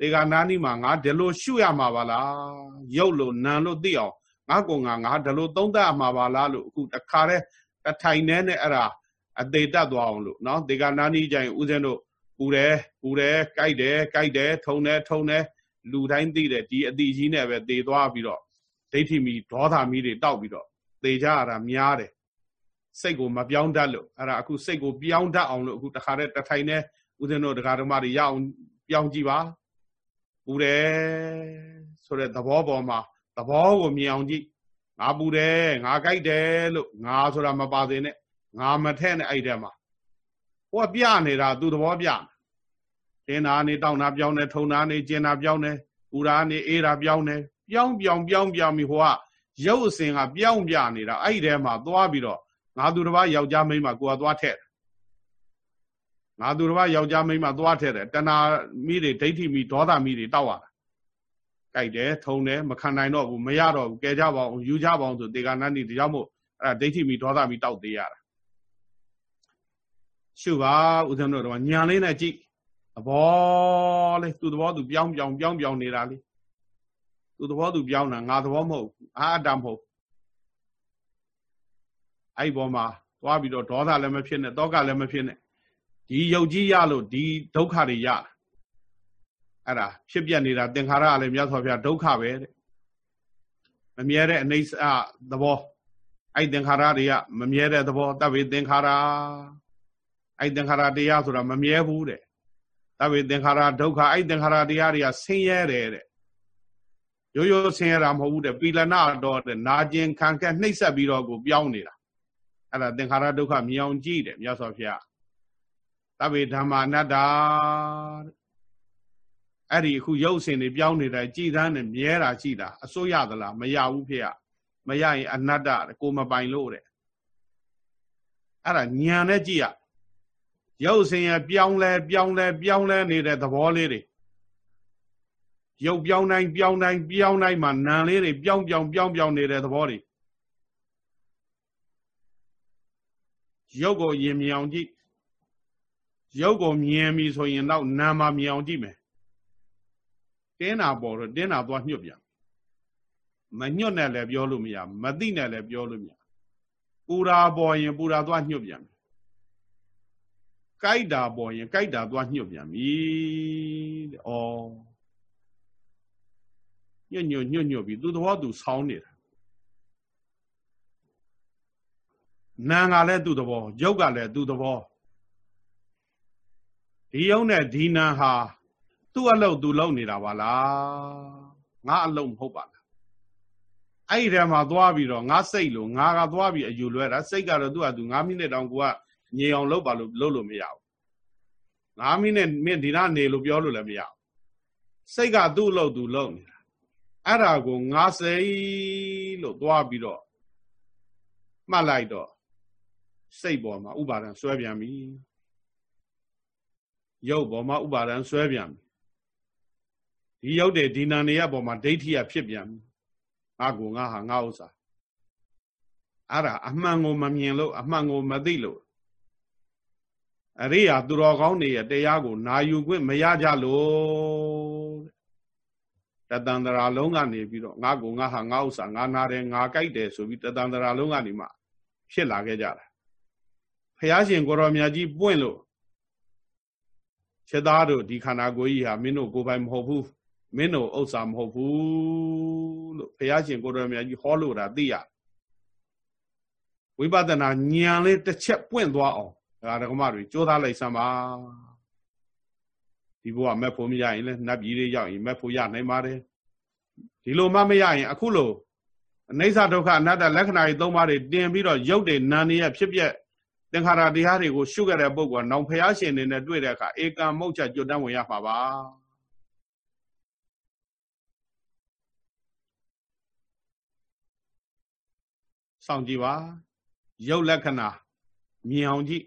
ဒီကနာနီမှာငါဒီလိုရှုရမှာပါလားရုပ်လို့နာလို့သိအောင်ငါကောင်ငါငါဒီလိုသုံးသပ်မှာပါလားလို့အခုတခါတည်းအထိုင်နဲ့နဲ့အဲ့ဒါအသေးတတ်သွားအောင်လို့နော်ဒီကနာနီကြရင်ဦးဇင်းတို့ပူတယ်ပူတယ်ကြိုက်တယ်ကြိုက်တယ်ထုံတယ်ထုံတယ်လူတိုင်းသိတယ်ဒီအတိကြီးနဲ့ပဲသေသွားပြီးတော့ဒိဋ္ဌိမီဒေါသမီတွေတောက်ပြီးတော့သေကြရတာများတယ်စိတ်ကိုမပြောင်းတတ်လို့အဲ့ဒါအခုစိတ်ကိုပြောင်းတတ်အောင်လို့အခုတခါတည်းတထိုင်နဲ့ဦးဇင်းတို့ဒကာဓမ္မတွေရအောင်ပြောင်းကြည့်ပါ ပူတယ်ဆိုတဲ့သဘောပေါ်မှာသဘောကိုမြင်အောင်ကြည့်ငါပူတယ်ငါကြိုက်တယ်လို့ငါဆိုတာမပါသေးနဲ့ငါမထဲနဲ့အဲ့တဲမှာဟိုကပြနေတာသူသဘောပြတင်းနာနေတောင်းနာပြောင်းနေထုံနာနေကျင်နာပြောင်းနေပူရာနေအေးရာပြောင်းနေပြောင်းပြောင်းပြောင်းပြောင်းပြီးဟိုကရုပ်အစဉ်ကပြောင်းပြနေတာအဲ့ဒီထဲမှာသွားပြီးတော့ငါသူတစ်ပါးယောက်ျားမိန်းမကိုကသွားထက် ငါသူတစ်ပါးယောက်ျားမိန်းမသွားထက်တယ်တဏှာမိတွေဒိဋ္ဌိမိဒေါသမိတွေတောက်ရတာကြိုက်တယ်ထုံတယ်မခံနိုင်တော့ဘူးမရတော့ဘူးကဲကြပါအောင်ယူကြပါအောင်ဆိုတေဂာနန္ဒီတရားမို့အဲ့ဒါဒိဋ္ဌိမိဒေါသမိတောက်သေးရတာရှုပါဦးဇင်းတို့တော့ညာလေးနဲ့ကြည့်သဘောလေးသူ့သဘောသူပြောင်းပြောင်းပြောင်းပြောင်းနေတာလေးသူသဘောသူပြောင်းတာငါသဘောမဟုတ်ဘူးအာအတ္တမဟုတ်အဲ့ဒီဘောမှာသွားပြီးတော့ဒေါသလည်းမဖြစ်နဲ့တောကလည်းမဖြစ်နဲ့ ဒီယုတ်ကြီးရလို့ဒီဒုက္ခတွေရအဲ့ဒါဖြစ်ပြနေတာသင်္ခါရကလည်းမြတ်စွာဘုရားဒုက္ခပဲတဲ့မမြဲတဲ့အနိစ္စသဘောအဲ့သင်္ခါရတွေကမမြဲတဲ့သဘောတဗ္ဗေသင်္ခါရအဲ့သင်္ခါရတရားဆိုတာမမြဲဘူးတဲ့တဗ္ဗေသင်္ခါရဒုက္ခအဲ့သင်္ခါရတရားတွေကဆင်းရဲတယ်တဲ့ရိုးရိုးဆင်းရဲတာမဟုတ်ဘူးတဲ့ပီလနာတော့တဲ့နာကျင်ခံကက်နှိပ်စက်ပြီးတော့ကိုပြောင်းနေတာအဲ့ဒါသင်္ခါရဒုက္ခမြင်အောင်ကြည့်တယ်မြတ်စွာဘုရား တဗ္ဗေဓမ္မာနတ္တာအဲ့ဒီအခုရုပ်စင်တွေပြောင်းနေတယ်ကြည်သန်းနဲ့မြဲတာကြည်တာအစိုးရသလားမရဘူးဖေမရရင်အနတ္တကိုမပိုင်လို့တဲ့အဲ့ဒါညံနဲ့ကြည့်ရရုပ်စင်ရပြောင်းလဲပြောင်းလဲပြောင်းလဲနေတဲ့သဘောလေးတွေရုပ်ပြောင်းတိုင်းပြောင်းတိုင်းပြောင်းတိုင်းမှာနာလေးတွေပြောင်းပြောင်းပြောင်းပြောင်းနေတဲ့သဘောတွေရုပ်ကိုရင်မြောင်ကြည့် ရုပ်ကိုမြင်ပြီဆိုရင်တော့နာမှာမြောင်ကြည့်မယ်တင်းတာပေါ်တော့တင်းတာသွားညှွတ်ပြန်မညှွတ်နဲ့လည်းပြောလို့မရမသိနဲ့လည်းပြောလို့မရပူရာပေါ်ရင်ပူရာသွားညှွတ်ပြန်ကြိုက်တာပေါ်ရင်ကြိုက်တာသွားညှွတ်ပြန်ပြီတဲ့ဩညွတ်ညွတ်ညွတ်ညွတ်ပြီးသူသဘောသူဆောင်းနေတာနာကလည်းသူ့သဘောရုပ်ကလည်းသူ့သဘော ဒီယုံနဲ့ဒီနာဟာ သူ့အလုပ်သူလုပ်နေတာပါလားငါအလုပ်မဟုတ်ပါလားအဲ့ဒီထဲမှာသွားပြီးတော့ငါစိတ်လို့ငါကသွားပြီးအယူလွဲတာစိတ်ကတော့သူ့ဟာသူ9မိနစ်တောင်ကိုကညင်အောင်လုပ်ပါလို့လုပ်လို့မရဘူး9မိနစ်မင်းဒီနာနေလို့ပြောလို့လည်းမရဘူးစိတ်ကသူ့အလုပ်သူလုပ်နေတာအဲ့ဒါကိုငါစိတ်လို့သွားပြီးတော့မှတ်လိုက်တော့စိတ်ပေါ်မှာဥပါဒံဆွဲပြန်ပြီ ရုပ်ပေါ်မှာဥပါဒံဆွဲပြန်ပြီဒီရုပ်တဲ့ဒီနာနေရပေါ်မှာဒိဋ္ဌိယဖြစ်ပြန်ပြီငါကိုငါဟာငါဥစ္စာအဲ့ဒါအမှန်ကိုမမြင်လို့အမှန်ကိုမသိလို့အရိယာသူတော်ကောင်းတွေရဲ့တရားကိုနာယူခွင့်မရကြလို့တတန်တရာလုံးကနေပြီးတော့ငါကိုငါဟာငါဥစ္စာငါနာတယ်ငါကြိုက်တယ်ဆိုပြီးတတန်တရာလုံးကနေမှဖြစ်လာခဲ့ကြတာဖះရှင်ကိုရောမြတ်ကြီးပွင့်လို့ ချက်သားတို့ဒီခန္ဓာကိုယ်ကြီးဟာမင်းတို့ကိုယ်ပိုင်မဟုတ်ဘူးမင်းတို့ဥစ္စာမဟုတ်ဘူးလို့ဘုရားရှင်ကိုယ်တော်မြတ်ကြီးဟောလို့တာသိရဝိပဿနာဉာဏ်လေးတစ်ချက်ပွင့်သွားအောင်ဒါဓမ္မတွေကြိုးစားလိုက်စမ်းပါဒီဘဝမက်ဖို့မရရင်လည်းနတ်ပြည်လေးရောက်ရင်မက်ဖို့ရနိုင်ပါတယ်ဒီလိုမှမရရင် အခုလိုအနိစ္စဒုက္ခအနတ္တလက္ခဏာတွေသုံးပါးတွေတင်ပြီးတော့ရုပ်တွေနာနေရဖြစ်ပြက် သင်္ခါရတရားတွေကိုရှုခဲ့တဲ့ပုဂ္ဂိုလ်ကနောင်ဖျားရှင်နေနဲ့တွေ့တဲ့အခါဧကံမုတ်ချကြွတန်းဝင်ရမှာပါစောင့်ကြည့်ပါရုပ်လက္ခဏာမြင်အောင်ကြည့်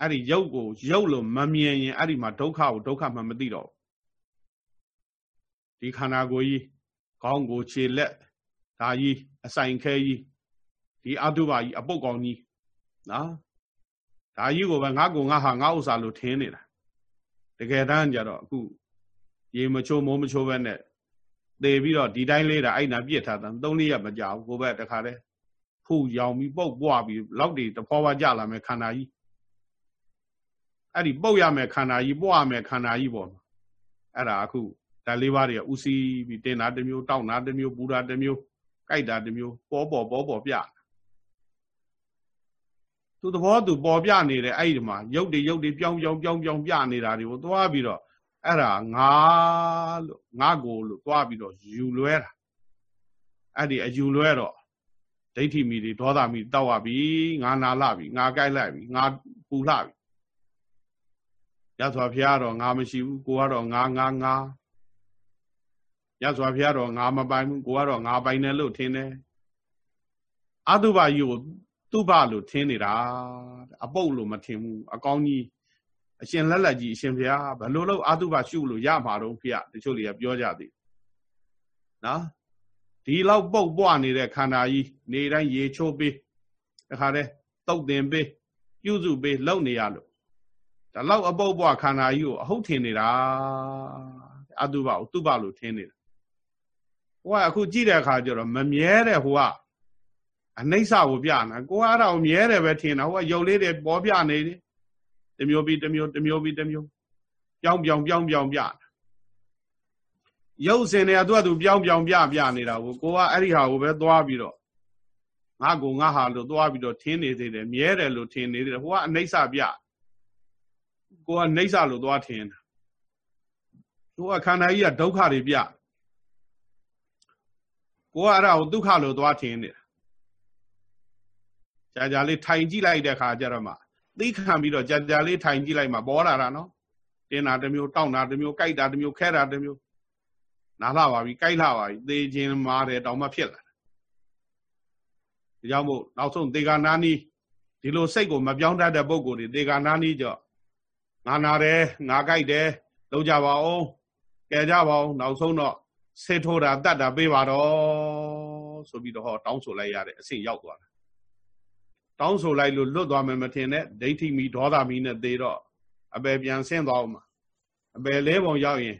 အဲ့ဒီရုပ်ကိုရုပ်လို့မမြင်ရင်အဲ့ဒီမှာဒုက္ခကိုဒုက္ခမှမသိတော့ဒီခန္ဓာကိုယ်ကြီးခေါင်းကိုခြေလက်ဒါကြီးအဆိုင်ခဲကြီးဒီအတုပါကြီးအပုတ်ကောင်ကြီး နော်ဒါကြီးကိုပဲငါကိုငါဟာငါဥစ္စာလို့ထင်နေတာတကယ်တမ်းကျတော့အခုရေမချိုးမိုးမချိုးပဲနဲ့သေပြီးတော့ဒီတိုင်းလေးတာအဲ့နာပြစ်ထားတာ၃၄ရက်မကြောက်ကိုပဲတခါတည်းဖူရောင်ပြီးပုတ်ပွားပြီးလောက်တွေတဖောပါကြလာမယ်ခန္ဓာကြီးအဲ့ဒီပုတ်ရမယ်ခန္ဓာကြီးပွားမယ်ခန္ဓာကြီးပေါ့အဲ့ဒါအခုဓာတ်လေးပါးတွေကဥစီပြီးတင်တာတစ်မျိုးတောက်တာတစ်မျိုးပူတာတစ်မျိုးကြိုက်တာတစ်မျိုးပေါ်ပေါ်ပေါ်ပေါ်ပြ သူသဘောသူပေါ်ပြနေတယ်အဲ့ဒီမှာရုပ်တွေရုပ်တွေပြောင်းပြောင်းပြောင်းပြောင်းပြနေတာတွေကိုသွားပြီးတော့အဲ့ဒါငါလို့ငါကိုလို့သွားပြီးတော့ယူလွဲတာအဲ့ဒီအယူလွဲတော့ဒိဋ္ဌိမီတွေဒေါသမီတောက်ရပြီငါနာလာပြီငါကြိုက်လိုက်ပြီငါပူလာပြီရသော်ဖျားတော့ငါမရှိဘူးကိုကတော့ငါငါငါရသော်ဖျားတော့ငါမပိုင်ဘူးကိုကတော့ငါပိုင်တယ်လို့ထင်တယ်အတုပယုကို သူဘလို့ထင်နေတာအပုတ်လို့မထင်ဘူးအကောင်းကြီးအရှင်လက်လက်ကြီးအရှင်ဘုရားဘယ်လိုလုပ်အတုပရှုလို့ရမှာတော့ဖေတချို့တွေကပြောကြသေးနော်ဒီလောက်ပုတ်ပွားနေတဲ့ခန္ဓာကြီးနေတိုင်းရေချိုးပေးတခါတည်းတုတ်တင်ပေးပြုစုပေးလုပ်နေရလို့ဒါလောက်အပုတ်ပွားခန္ဓာကြီးကိုအဟုတ်ထင်နေတာအတုပကိုသူပလို့ထင်နေတာဟိုကအခုကြည့်တဲ့အခါကျတော့မမြဲတဲ့ဟိုကအ နှိမ့်စကိုပြနာကိုကအဲ့ဒါကိုမြဲတယ်ပဲထင်တာဟိုကရုပ်လေးတွေပေါ်ပြနေတယ်တမျိုးပြီးတမျိုးတမျိုးပြီးတမျိုးပြောင်းပြောင်းပြောင်းပြောင်းပြရုပ်စင်တွေကသူကသူပြောင်းပြောင်းပြပြနေတာကိုကိုကအဲ့ဒီဟာကိုပဲသွားပြီးတော့ငါကိုငါဟာလို့သွားပြီးတော့ထင်းနေသေးတယ်မြဲတယ်လို့ထင်နေသေးတယ်ဟိုကအနှိမ့်စပြကိုကနှိမ့်စလို့သွားထင်တာဟိုကခန္ဓာကြီးကဒုက္ခတွေပြကိုကအဲ့ဒါကိုဒုက္ခလို့သွားထင်နေတာ ကြာကြာလေးထိုင်ကြည့်လိုက်တဲ့ခါကျတော့မှသိခံပြီးတော့ကြာကြာလေးထိုင်ကြည့်လိုက်မှပေါ်လာတာနော်တင်းတာတစ်မျိုးတောင့်တာတစ်မျိုးကြိုက်တာတစ်မျိုးခဲတာတစ်မျိုးနားလာပါပြီကြိုက်လာပါပြီသေခြင်းမာတယ်တောင်မှဖြစ်လာဒါကြောင့်မို့နောက်ဆုံးသေကာနာနီးဒီလိုစိတ်ကိုမပြောင်းတတ်တဲ့ပုံကိုယ်တွေသေကာနာနီးကြော့ငါနာတယ်ငါကြိုက်တယ်လုံးကြပါအောင်ကဲကြပါအောင်နောက်ဆုံးတော့ဆေးထိုးတာတတ်တာပေးပါတော့ဆိုပြီးတော့ဟောတောင်းဆိုလိုက်ရတဲ့အဆင့်ရောက်သွားတာ တောင်းဆိုလိုက်လို့လွတ်သွားမယ်မထင်နဲ့ဒိဋ္ဌိမီဒေါသမီနဲ့သေတော့အပယ်ပြန်ဆင်းသွားအောင်မှာအပယ်လဲပုံရောက်ရင်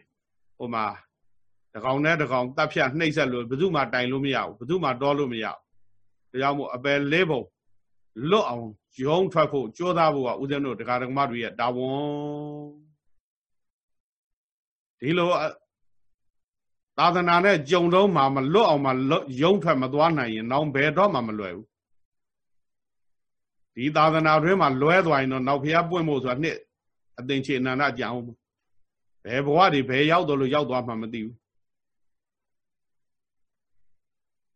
ဟိုမှာတကောင်နဲ့တကောင်တပ်ဖြတ်နှိမ့်ဆက်လို့ဘယ်သူမှတိုင်လို့မရဘူးဘယ်သူမှတောလို့မရဘူးဒါကြောင့်မို့အပယ်လဲပုံလွတ်အောင်ရုံးထွက်ဖို့ကြိုးစားဖို့ကဦးဇင်းတို့တရားဓမ္မတွေရဲ့တာဝန်ဒီလိုသာသနာနဲ့ကြုံတော့မှမလွတ်အောင်မှရုံးထွက်မသွားနိုင်ရင် နောက်ဘယ်တော့မှမလွယ်ဘူး ဒီသာသနာတွင်းမှာလွဲသွားရင်တော့နောက်ဖျားပွင့်ဖို့ဆိုတာနှစ်အသင်္ချေအနန္တကြအောင်ဘယ်ဘဝတွေဘယ်ရောက်တော့လို့ရောက်သွားမှမသိဘူး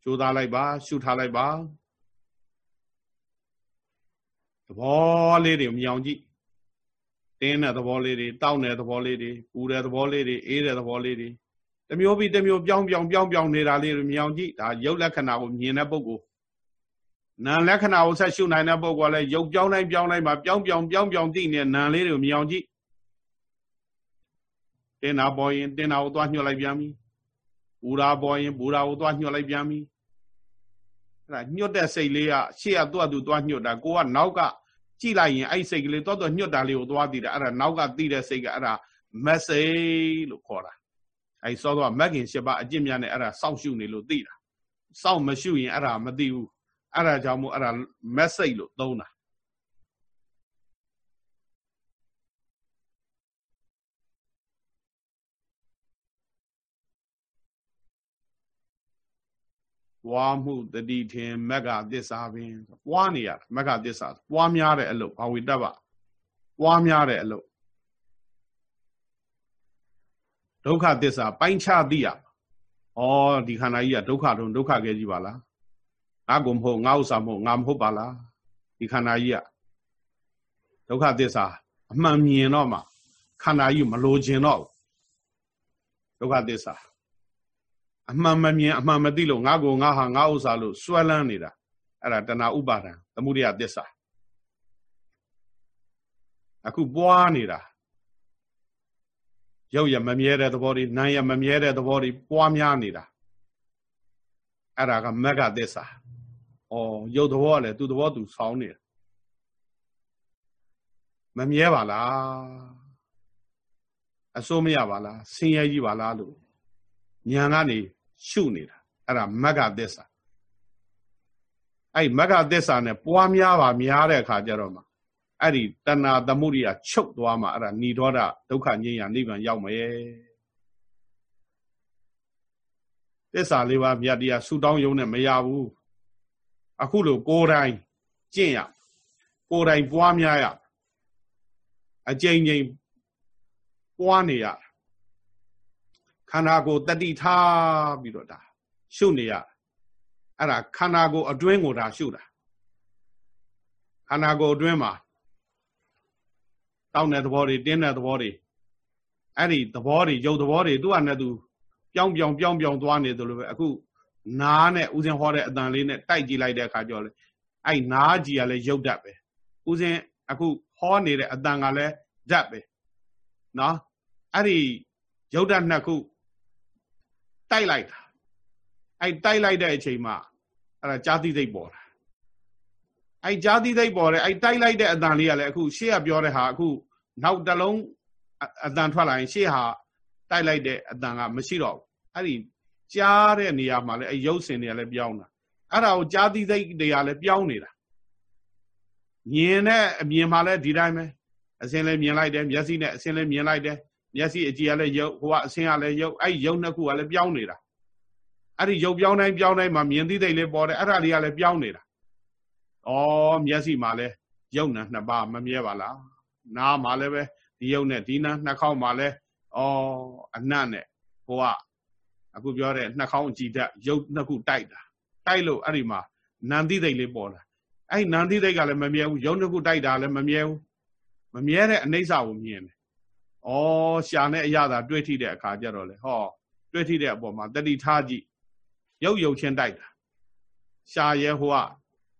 ကြိုးစားလိုက်ပါ ရှုထားလိုက်ပါသဘောလေးတွေမြောင်ကြည့်တင်းတဲ့သဘောလေးတွေတောက်တဲ့သဘောလေးတွေပူတဲ့သဘောလေးတွေအေးတဲ့သဘောလေးတွေတမျိုးပြီးတမျိုးပြောင်းပြောင်းပြောင်းပြောင်းနေတာလေးတွေမြောင်ကြည့်ဒါရုပ်လက္ခဏာကိုမြင်တဲ့ပုဂ္ဂိုလ် နာလက္ခဏာကိုဆက်ရှုနိုင်တဲ့ပုဂ္ဂိုလ်ကလည်းရုပ်ပြောင်းတိုင်းပြောင်းတိုင်းမှာပြောင်းပြောင်းပြောင်းပြောင်းသိနေတဲ့နာလေးတွေကိုမြင်အောင်ကြည့်တင်တာပေါ်ရင်တင်တာကိုသွားညှို့လိုက်ပြန်ပြီပူရာပေါ်ရင်ပူရာကိုသွားညှို့လိုက်ပြန်ပြီအဲ့ဒါညှို့တဲ့စိတ်လေးကရှေ့ကသူ့အတူသွားညှို့တာကိုကနောက်ကကြည့်လိုက်ရင်အဲ့စိတ်ကလေးတော့တော့ညှို့တာလေးကိုသွားသိတာအဲ့ဒါနောက်ကသိတဲ့စိတ်ကအဲ့ဒါ message လို့ခေါ်တာအဲ့စောတော့မက်ကင်ရှစ်ပါအကျင့်များနဲ့အဲ့ဒါစောင့်ရှုနေလို့သိတာစောင့်မရှုရင်အဲ့ဒါမသိဘူး အဲ့ဒါကြောင့်မို့အဲ့ဒါ message လို့သုံးတာပွားမှုတတိထင်မက္ခသစ္စာပင်ပွားနေရမက္ခသစ္စာပွားများတဲ့အလုပ်ဘာဝေတ္တပပွားများတဲ့အလုပ်ဒုက္ခသစ္စာပိုင်းခြားသိရဩဒီခန္ဓာကြီးကဒုက္ခထုံဒုက္ခခဲကြီးပါလား ငါကိုမဟုတ်ငါဥစ္စာမဟုတ်ငါမဟုတ်ပါလားဒီခန္ဓာကြီးကဒုက္ခသစ္စာအမှန်မြင်တော့မှခန္ဓာကြီးမလိုချင်တော့ဒုက္ခသစ္စာအမှန်မမြင်အမှန်မသိလို့ငါကိုငါဟာငါဥစ္စာလို့စွဲလန်းနေတာအဲ့ဒါတဏှာဥပါဒံသမုဒယသစ္စာအခုပွားနေတာရုပ်ရမမြဲတဲ့သဘောတွေနာမ်ရမမြဲတဲ့သဘောတွေပွားများနေတာအဲ့ဒါကမဂ္ဂသစ္စာ ဩရုပ်သဘောကလည်းသူ့သဘောသူဆောင်းနေတာမမြဲပါလားအစိုးမရပါလားဆင်းရဲကြီးပါလားလို့ညာကနေရှုနေတာအဲ့ဒါမဂ္ဂသစ္စာအဲ့မဂ္ဂသစ္စာနဲ့ပွားများပါများတဲ့အခါကျတော့မှအဲ့ဒီတဏှာသမုဒိယချုပ်သွားမှအဲ့ဒါဏိဒေါဒဒုက္ခငြိမ်းရနိဗ္ဗာန်ရောက်မယ်သစ္စာလေးပါးမြတ်တရားဆူတောင်းယုံနဲ့မရဘူး အခုလိုကိုယ်တိုင်ကျင့်ရကိုယ်တိုင်ပွားများရအကြိမ်ကြိမ်ပွားနေရခန္ဓာကိုယ်တတိထားပြီးတော့ဒါရှုနေရအဲ့ဒါခန္ဓာကိုယ်အတွင်းကိုဒါရှုတာခန္ဓာကိုယ်အတွင်းမှာတောင်းတဲ့သဘောတွေတင်းတဲ့သဘောတွေအဲ့ဒီသဘောတွေရုပ်သဘောတွေသူ့ဟာနဲ့သူပြောင်းပြောင်းပြောင်းပြောင်းသွားနေသလိုပဲအခု နားနဲ့ဥစဉ်ဟောတဲ့အတန်လေးနဲ့တိုက်ကြည့်လိုက်တဲ့အခါကျတော့လေအဲ့နားကြီးကလည်းရုပ်တတ်ပဲဥစဉ်အခုဟောနေတဲ့အတန်ကလည်းဓာတ်ပဲနော်အဲ့ဒီရုပ်တတ်နှစ်ခုတိုက်လိုက်တာအဲ့တိုက်လိုက်တဲ့အချိန်မှာအဲ့ဒါကြာတိသိပ်ပေါ်တာအဲ့ကြာတိသိပ်ပေါ်တယ်အဲ့တိုက်လိုက်တဲ့အတန်လေးကလည်းအခုရှေ့ကပြောတဲ့ဟာအခုနောက်တစ်လုံးအတန်ထွက်လာရင်ရှေ့ဟာတိုက်လိုက်တဲ့အတန်ကမရှိတော့ဘူးအဲ့ဒီ ကြားတဲ့နေရာမှာလည်းအဲ့ရုပ်စင်တွေကလည်းပြောင်းတာအဲ့ဒါကိုကြာတိသိပ်တွေကလည်းပြောင်းနေတာမြင်တဲ့အမြင်မှာလည်းဒီတိုင်းပဲအစင်းလည်းမြင်လိုက်တယ်မျက်စိနဲ့အစင်းလည်းမြင်လိုက်တယ်မျက်စိအကြည့်ကလည်းရုပ်ဟိုကအစင်းကလည်းရုပ်အဲ့ရုပ်နှစ်ခုကလည်းပြောင်းနေတာအဲ့ဒီရုပ်ပြောင်းတိုင်းပြောင်းတိုင်းမှာမြင်သိသိလေးပေါ်တယ်အဲ့ဒါလေးကလည်းပြောင်းနေတာဩမျက်စိမှာလည်းရုပ်နဲ့နှစ်ပါးမမြဲပါလားနားမှာလည်းပဲဒီရုပ်နဲ့ဒီနားနှာခေါင်းမှာလည်းဩအနတ်နဲ့ဟိုက အခုပြောတဲ့နှာခေါင်းကြည်တတ်ရုပ်နှစ်ခုတိုက်တာတိုက်လို့အဲ့ဒီမှာနန္တိသိလေးပေါ်လာအဲ့နန္တိသိကလည်းမမြဲဘူးရုပ်နှစ်ခုတိုက်တာလည်းမမြဲဘူးမမြဲတဲ့အနိစ္စကိုမြင်တယ်။ဩရှာနဲ့အရသာတွေးထိတဲ့အခါကျတော့လေဟောတွေးထိတဲ့အပေါ်မှာတတိထားကြည့်ရုပ်ယုံချင်းတိုက်တာရှာရဲဟိုက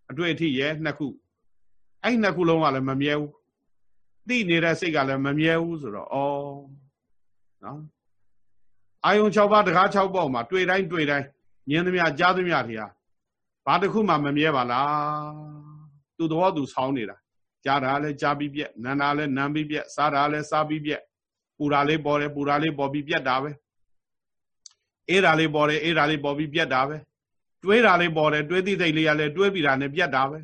အတွေ့အထိရဲနှစ်ခုအဲ့နှစ်ခုလုံးကလည်းမမြဲဘူးသိနေတဲ့စိတ်ကလည်းမမြဲဘူးဆိုတော့ဩနော် အာယုံ6ပါးတကား6ပေါက်မှာတွေ့တိုင်းတွေ့တိုင်းမြင်သမျှကြားသမျှတွေဟာဘာတစ်ခုမှမမြဲပါလားသူသဘောသူဆောင်းနေတာကြားတာလည်းကြားပြီးပြက်နံတာလည်းနံပြီးပြက်စားတာလည်းစားပြီးပြက်ပူတာလေးပေါ်တယ်ပူတာလေးပေါ်ပြီးပြက်တာပဲအေးတာလေးပေါ်တယ်အေးတာလေးပေါ်ပြီးပြက်တာပဲတွေးတာလေးပေါ်တယ်တွေးသိသိလေးကလည်းတွေးပြီးတာနဲ့ပြက်တာပဲ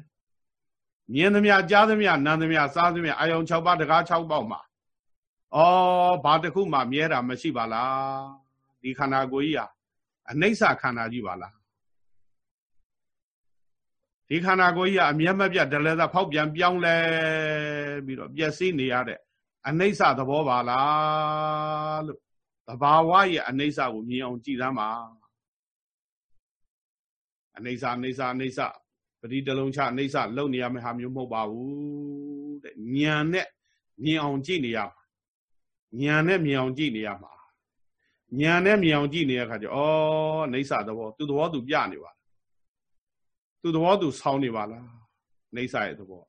မြင်သမျှကြားသမျှနားသမျှစားသမျှအာယုံ6ပါးတကား6ပေါက်မှာဩဘာတစ်ခုမှမြဲတာမရှိပါလား ဒီခန္ဓာကိုယ်ကြီးဟာအနိစ္စခန္ဓာကြီးပါလားဒီခန္ဓာကိုယ်ကြီးကအမျက်မပြတ်ဒလသာဖောက်ပြန်ပြောင်းလဲပြီးတော့ပျက်စီးနေရတဲ့အနိစ္စသဘောပါလားလို့သဘာဝရဲ့အနိစ္စကိုမြင်အောင်ကြည်သမ်းပါအနိစ္စအနိစ္စအနိစ္စပရိတလုံးချအနိစ္စလုံနေရမယ့်ဟာမျိုးမဟုတ်ပါဘူးတဲ့ဉာဏ်နဲ့မြင်အောင်ကြည့်နေရမှာဉာဏ်နဲ့မြင်အောင်ကြည့်နေရမှာ ဉာဏ်နဲ့မြင်အောင်ကြည့်နေတဲ့အခါကျဩအိဋ္ဌသဘောသူသဘောသူပြနေပါသူသဘောသူဆောင်းနေပါလားအိဋ္ဌရဲ့သဘော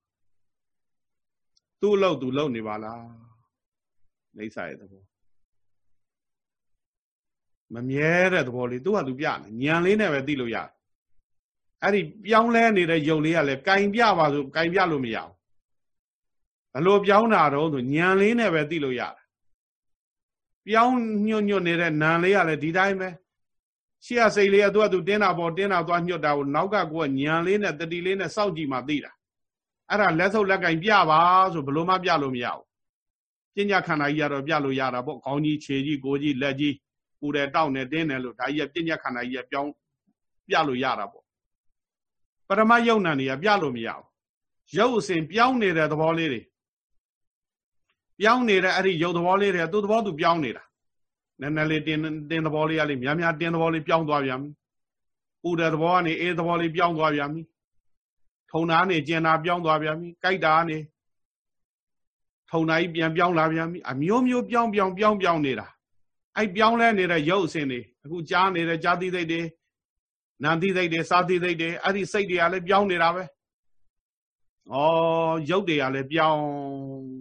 သူ့လို့သူလုံနေပါလားအိဋ္ဌရဲ့သဘောမမြဲတဲ့သဘောလေးသူ့ဟာသူပြနေဉာဏ်လေးနဲ့ပဲသိလို့ရတယ်အဲ့ဒီပြောင်းလဲနေတဲ့ယုံလေးကလည်းကင်ပြပါဆိုကင်ပြလို့မရဘူးဘလို့ပြောင်းတာတော့ဆိုညံလေးနဲ့ပဲသိလို့ရတယ် ပြောင်းညွတ်ညွတ်နေတဲ့နံလေးကလည်းဒီတိုင်းပဲရှေ့ကစိတ်လေးကသူကသူတင်းတာပေါ်တင်းတာသွားညွတ်တာကိုနောက်ကကိုကညံလေးနဲ့တတိလေးနဲ့စောက်ကြည့်မှသိတာအဲ့ဒါလက်ဆုပ်လက်ကင်ပြပါဆိုဘလို့မှပြလို့မရဘူးပညာခန္ဓာကြီးကတော့ပြလို့ရတာပေါ့ခေါင်းကြီးခြေကြီးကိုကြီးလက်ကြီးပူတယ်တောက်နေတင်းတယ်လို့ဒါကြီးကပညာခန္ဓာကြီးကပြောင်းပြလို့ရတာပေါ့ပရမယုံနာနေရပြလို့မရဘူးရုပ်အစဉ်ပြောင်းနေတဲ့သဘောလေးတွေ ပြောင်းနေတဲ့အဲ့ဒီရုပ်သဘောလေးတွေသူ့သဘောသူပြောင်းနေတာနည်းနည်းလေးတင်းတင်းသဘောလေးကလေးများများတင်းသဘောလေးပြောင်းသွားပြန်ပြီပူတဲ့သဘောကနေအေးသဘောလေးပြောင်းသွားပြန်ပြီထုံနာနေကျင်နာပြောင်းသွားပြန်ပြီကြိုက်တာနေထုံနာကြီးပြန်ပြောင်းလာပြန်ပြီအမျိုးမျိုးပြောင်းပြောင်းပြောင်းပြောင်းနေတာအဲ့ပြောင်းလဲနေတဲ့ရုပ်အစဉ်တွေအခုကြားနေတဲ့ကြားသိသိတွေနာသိသိတွေစားသိသိတွေအဲ့ဒီစိတ်တွေကလည်းပြောင်းနေတာပဲဩရုပ်တွေကလည်းပြောင်း